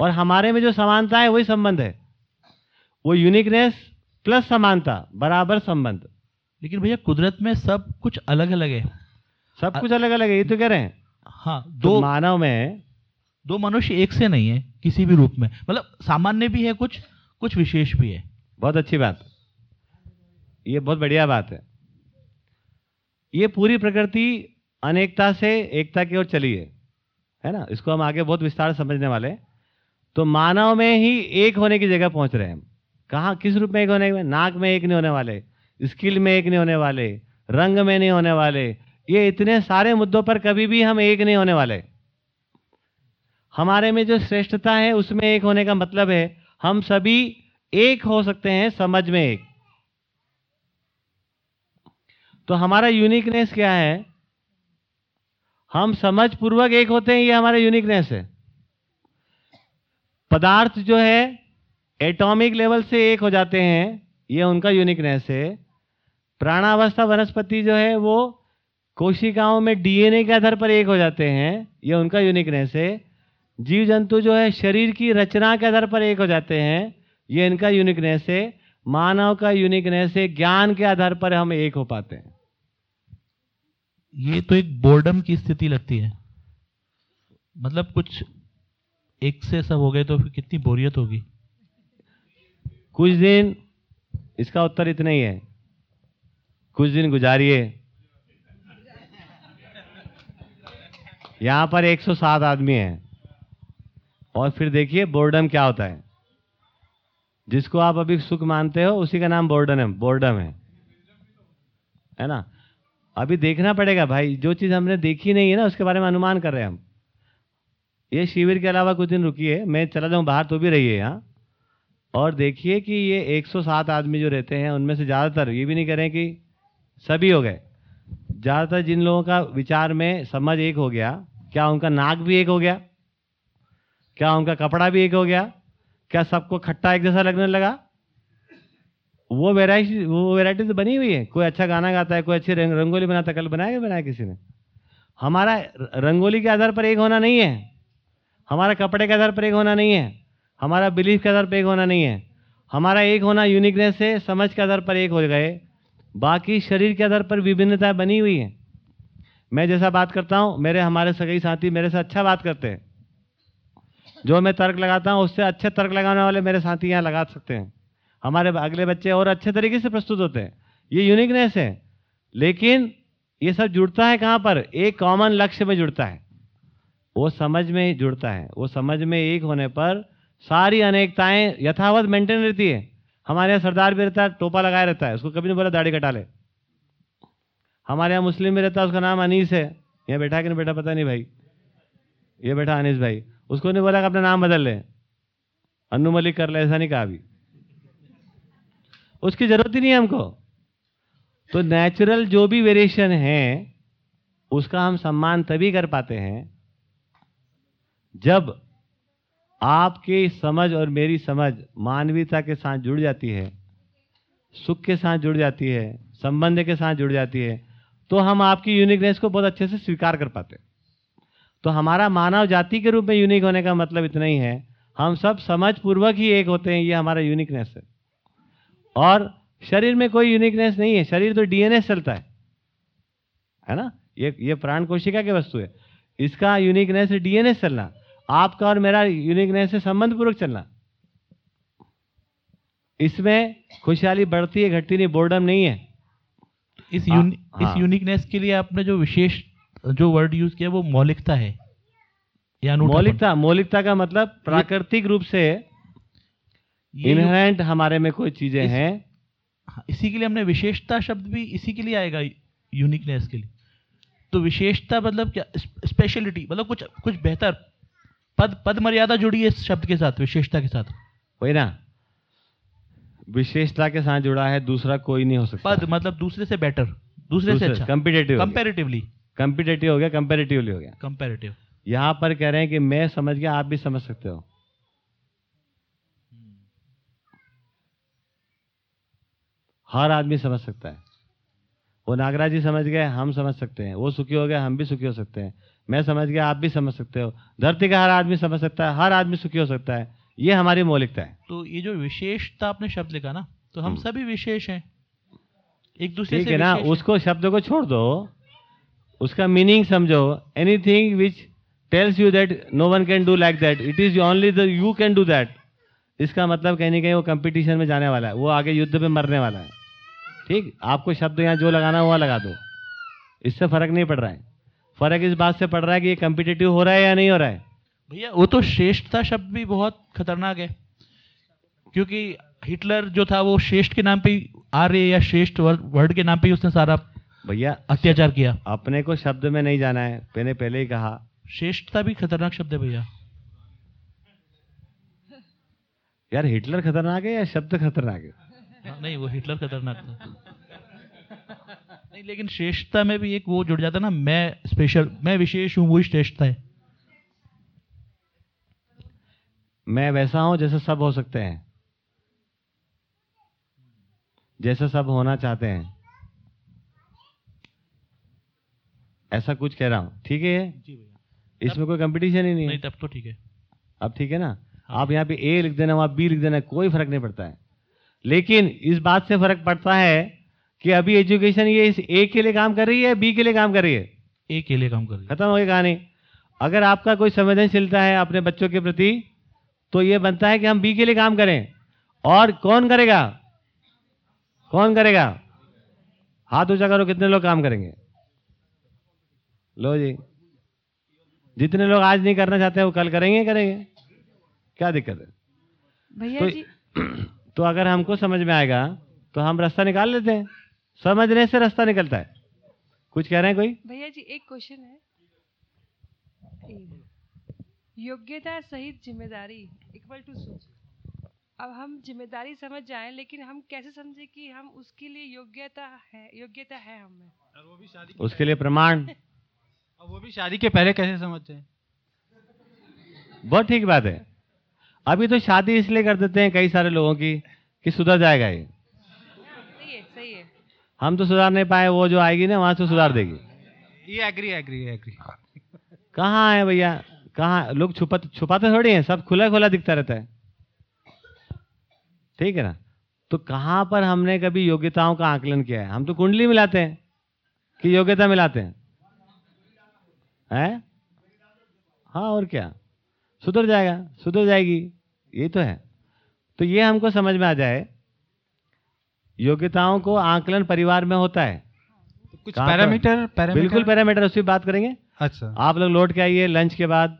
और हमारे में जो समानता है वही संबंध है। वो यूनिकनेस प्लस समानता बराबर संबंध। लेकिन भैया कुदरत में सब कुछ अलग अलग है। सब कुछ अलग अलग है ये तो कह रहे हैं। हाँ दो तो दो मानव में दो मनुष्य एक से नहीं है किसी भी रूप में। मतलब सामान्य भी है कुछ कुछ विशेष भी है। बहुत अच्छी बात। ये बहुत बढ़िया बात है। ये पूरी प्रकृति अनेकता से एकता की ओर चली है। है ना? इसको हम आगे बहुत विस्तार समझने वाले हैं। तो मानव में ही एक होने की जगह पहुँच रहे हैं हम। कहाँ किस रूप में एक होने में नाक में एक नहीं होने वाले। स्किल में एक नहीं होने वाले, रंग में नहीं होने वाले, ये इतने सारे मुद्दों पर कभी भी हम एक नहीं होने वाले। हमारे में जो श्रेष्ठता है, उसमें एक होने का मतलब है, हम सभी एक हो सकते हैं समझ में एक। तो हमारा यूनिकनेस क्या है? हम समझ पूर्वक एक होते हैं, ये हमारा यूनिकनेस है। पदार्थ जो है एटॉमिक लेवल से एक हो जाते हैं, ये उनका यूनिकनेस है। प्राणावस्था वनस्पति जो है वो कोशिकाओं में डीएनए के आधार पर एक हो जाते हैं। ये उनका यूनिकनेस है। जीव जंतु जो है शरीर की रचना के आधार पर एक हो जाते हैं। ये इनका यूनिकनेस है। मानव का यूनिकनेस है। ज्ञान के आधार पर हम एक हो पाते हैं। ये तो एक बोर्डम की स्थिति लगती है। मतलब कुछ एक से सब हो गए तो फिर कितनी बोरियत होगी? कुछ दिन इसका उत्तर इतना ही है। कुछ दिन गुजारिए। यहाँ पर 107 आदमी हैं। और फिर देखिए, बोर्डम क्या होता है। जिसको आप अभी सुख मानते हो, उसी का नाम बोर्डन है, बोर्डम है। है ना? अभी देखना पड़ेगा भाई, जो चीज़ हमने देखी नहीं है ना, उसके बारे में अनुमान कर रहे हैं हम। ये शिविर के अलावा कुछ दिन रुकिए, मैं चला जाऊँ, बाहर तो भी रहिए यहाँ। और देखिए कि ये 107 आदमी जो रहते हैं, उनमें से ज़्यादातर ये भी नहीं करें कि सभी हो गए। ज़्यादातर जिन लोगों का विचार में समझ एक हो गया क्या उनका नाक भी एक हो गया? क्या उनका कपड़ा भी एक हो गया? क्या सबको खट्टा एक जैसा लगने लगा? वो वेराइटी वो वेराइटी तो बनी हुई है। कोई अच्छा गाना गाता है कोई अच्छी रंग, रंगोली बनाता है कल बनाया बनाया किसी ने? हमारा रंगोली के आधार पर एक होना नहीं है। हमारा कपड़े के आधार पर एक होना नहीं है। हमारा बिलीफ के आधार पर एक होना नहीं है। हमारा एक होना यूनिकनेस है समझ के आधार पर एक हो गए। बाकी शरीर के आधार पर विभिन्नताएँ बनी हुई हैं। मैं जैसा बात करता हूँ, मेरे, हमारे सगई साथी मेरे से अच्छा बात करते हैं। जो मैं तर्क लगाता हूँ, उससे अच्छे तर्क लगाने वाले मेरे साथी यहाँ लगा सकते हैं। हमारे अगले बच्चे और अच्छे तरीके से प्रस्तुत होते हैं। ये यूनिकनेस है। लेकिन ये सब जुड़ता है कहाँ पर? एक कॉमन लक्ष्य में जुड़ता है। वो समझ में जुड़ता है। वो समझ में एक होने पर सारी अनेकताएँ यथावत मेंटेन रहती है। हमारे यहाँ सरदार भी रहता है, टोपा लगाए रहता है, उसको कभी नहीं बोला दाढ़ी कटा ले। हमारे यहाँ मुस्लिम भी रहता है, उसका नाम अनीस है। यहाँ बैठा कि नहीं बैठा पता नहीं भाई। ये बैठा अनीस भाई। उसको नहीं बोला कि अपना नाम बदल ले। अनु मलिक कर ले, ऐसा नहीं कहा अभी। उसकी ज़रूरत ही नहीं है हमको। तो नेचुरल जो भी वेरिएशन है, उसका हम सम्मान तभी कर पाते हैं जब आपकी समझ और मेरी समझ मानवीयता के साथ जुड़ जाती है, सुख के साथ जुड़ जाती है, संबंध के साथ जुड़ जाती है तो हम आपकी यूनिकनेस को बहुत अच्छे से स्वीकार कर पाते तो हमारा मानव जाति के रूप में यूनिक होने का मतलब इतना ही है, हम सब समझ पूर्वक ही एक होते हैं, ये हमारा यूनिकनेस है। और शरीर में कोई यूनिकनेस नहीं है, शरीर तो डीएनए चलता है है ना? ये ये प्राण कोशिका की वस्तु है। इसका यूनिकनेस डीएनए चलना। आपका और मेरा यूनिकनेस से संबंध पूर्वक चलना। इसमें खुशहाली बढ़ती है घटती नहीं बोर्डम नहीं है। इस यूनि, हाँ, इस यूनिकनेस के लिए आपने जो विशेष जो वर्ड यूज़ किया वो मौलिकता है। या मौलिकता मौलिकता का मतलब प्राकृतिक रूप से इनहेरेंट हमारे में कोई चीज़ें इस, हैं। हाँ, इसी के लिए हमने विशेषता शब्द भी इसी के लिए आएगा यूनिकनेस के लिए। तो विशेषता मतलब क्या? स्पेशलिटी मतलब कुछ कुछ बेहतर पद पद मर्यादा जुड़ी है इस शब्द के साथ विशेषता के साथ। वही ना? विशेषता के साथ जुड़ा है दूसरा कोई नहीं हो सकता। पद मतलब दूसरे से बेटर दूसरे, दूसरे से अच्छा कंपेटेटिव कंपेरेटिवली कंपेटेटिव हो गया कंपेरेटिवली हो गया। कंपेरेटिव यहाँ पर कह रहे हैं कि मैं समझ गया आप भी समझ सकते हो। हर आदमी समझ सकता है। वो नागराज जी समझ गए हम समझ सकते हैं। वो सुखी हो गए हम भी सुखी हो सकते हैं। मैं समझ गया आप भी समझ सकते हो। धरती का हर आदमी समझ सकता है हर आदमी सुखी हो सकता है। ये हमारी मौलिकता है। तो ये जो विशेषता आपने शब्द लिखा ना तो हम सभी विशेष हैं। एक दूसरे ठीक है ना उसको शब्द को छोड़ दो उसका मीनिंग समझो। Anything which tells you that no one can do like that it is only the you can do that इसका मतलब कहीं ना कहीं वो कंपटीशन में जाने वाला है वो आगे युद्ध में मरने वाला है। ठीक? आपको शब्द यहाँ जो लगाना हुआ लगा दो। इससे फ़र्क नहीं पड़ रहा है। फ़र्क इस बात से पड़ रहा है कि ये कम्पिटेटिव हो रहा है या नहीं हो रहा है? भैया वो तो श्रेष्ठता शब्द भी बहुत खतरनाक है। क्योंकि हिटलर जो था वो श्रेष्ठ के नाम पे आर्य या श्रेष्ठ वर्ड वर्ड के नाम पे उसने सारा भैया अत्याचार किया। अपने को शब्द में नहीं जाना है। मैंने पहले ही कहा। श्रेष्ठता भी खतरनाक शब्द है भैया। यार हिटलर खतरनाक है या शब्द खतरनाक है? हाँ, नहीं वो हिटलर खतरनाक था। नहीं लेकिन श्रेष्ठता में भी एक वो जुड़ जाता है ना मैं स्पेशल मैं विशेष हूँ वही श्रेष्ठता है। मैं वैसा हूँ जैसे सब हो सकते हैं। जैसे सब होना चाहते हैं। ऐसा कुछ कह रहा हूँ। ठीक है इसमें कोई कंपटीशन ही नहीं नहीं तब तो ठीक है। अब ठीक है ना? हाँ। आप यहाँ पे ए लिख देना वहाँ बी लिख देना कोई फ़र्क नहीं पड़ता है। लेकिन इस बात से फ़र्क पड़ता है कि अभी एजुकेशन ये इस ए के लिए काम कर रही है बी के लिए काम कर रही है? ए के लिए काम कर रही है। खत्म हो गई कहानी। अगर आपका कोई संवेदनशीलता है अपने बच्चों के प्रति तो ये बनता है कि हम बी के लिए काम करें। और कौन करेगा? कौन करेगा? हाथ ऊँचा करो कितने लोग काम करेंगे? लो जी। जितने लोग आज नहीं करना चाहते हैं वो कल करेंगे करेंगे। क्या दिक्कत है? भैया तो, जी। (clears throat) तो अगर हमको समझ में आएगा तो हम रास्ता निकाल लेते हैं। समझने से रास्ता निकलता है। कुछ कह रहे हैं कोई? भैया जी एक क्वेश्चन है। योग्यता सहित ज़िम्मेदारी इक्वल टू सोच। अब हम ज़िम्मेदारी समझ जाएँ लेकिन हम कैसे समझे कि हम उसके लिए योग्यता है योग्यता है हमें उसके लिए प्रमाण। (laughs) और वो भी शादी के पहले कैसे समझते हैं? बहुत ठीक बात है। अभी तो शादी इसलिए कर देते हैं कई सारे लोगों की कि सुधर जाएगा ये। हम तो सुधार नहीं पाए वो जो आएगी ना वहाँ से सुधार देगी। ये एग्री एग्री एग्री कहाँ है भैया? कहाँ? लोग छुपा छुपाते थोड़ी हैं सब खुला खुला दिखता रहता है। ठीक है ना? तो कहाँ पर हमने कभी योग्यताओं का आकलन किया है? हम तो कुंडली मिलाते हैं कि योग्यता मिलाते हैं। हैं? हाँ और क्या? सुधर जाएगा सुधर जाएगी ये तो है। तो ये हमको समझ में आ जाए योग्यताओं को आकलन परिवार में होता है। कुछ पैरामीटर पैरामीटर? बिल्कुल पैरामीटर उसी बात करेंगे। अच्छा। आप लोग लौट के आइए लंच के बाद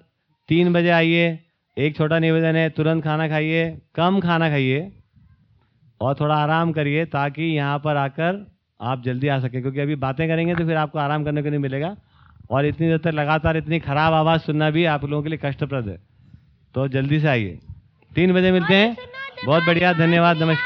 तीन बजे आइए एक छोटा निवेदन है तुरंत खाना खाइए कम खाना खाइए और थोड़ा आराम करिए ताकि यहाँ पर आकर आप जल्दी आ सकें क्योंकि अभी बातें करेंगे तो फिर आपको आराम करने को नहीं मिलेगा। और इतनी देर तक लगातार इतनी खराब आवाज़ सुनना भी आप लोगों के लिए कष्टप्रद है। तो जल्दी से आइए। तीन बजे मिलते हैं। बहुत बढ़िया धन्यवाद नमस्कार।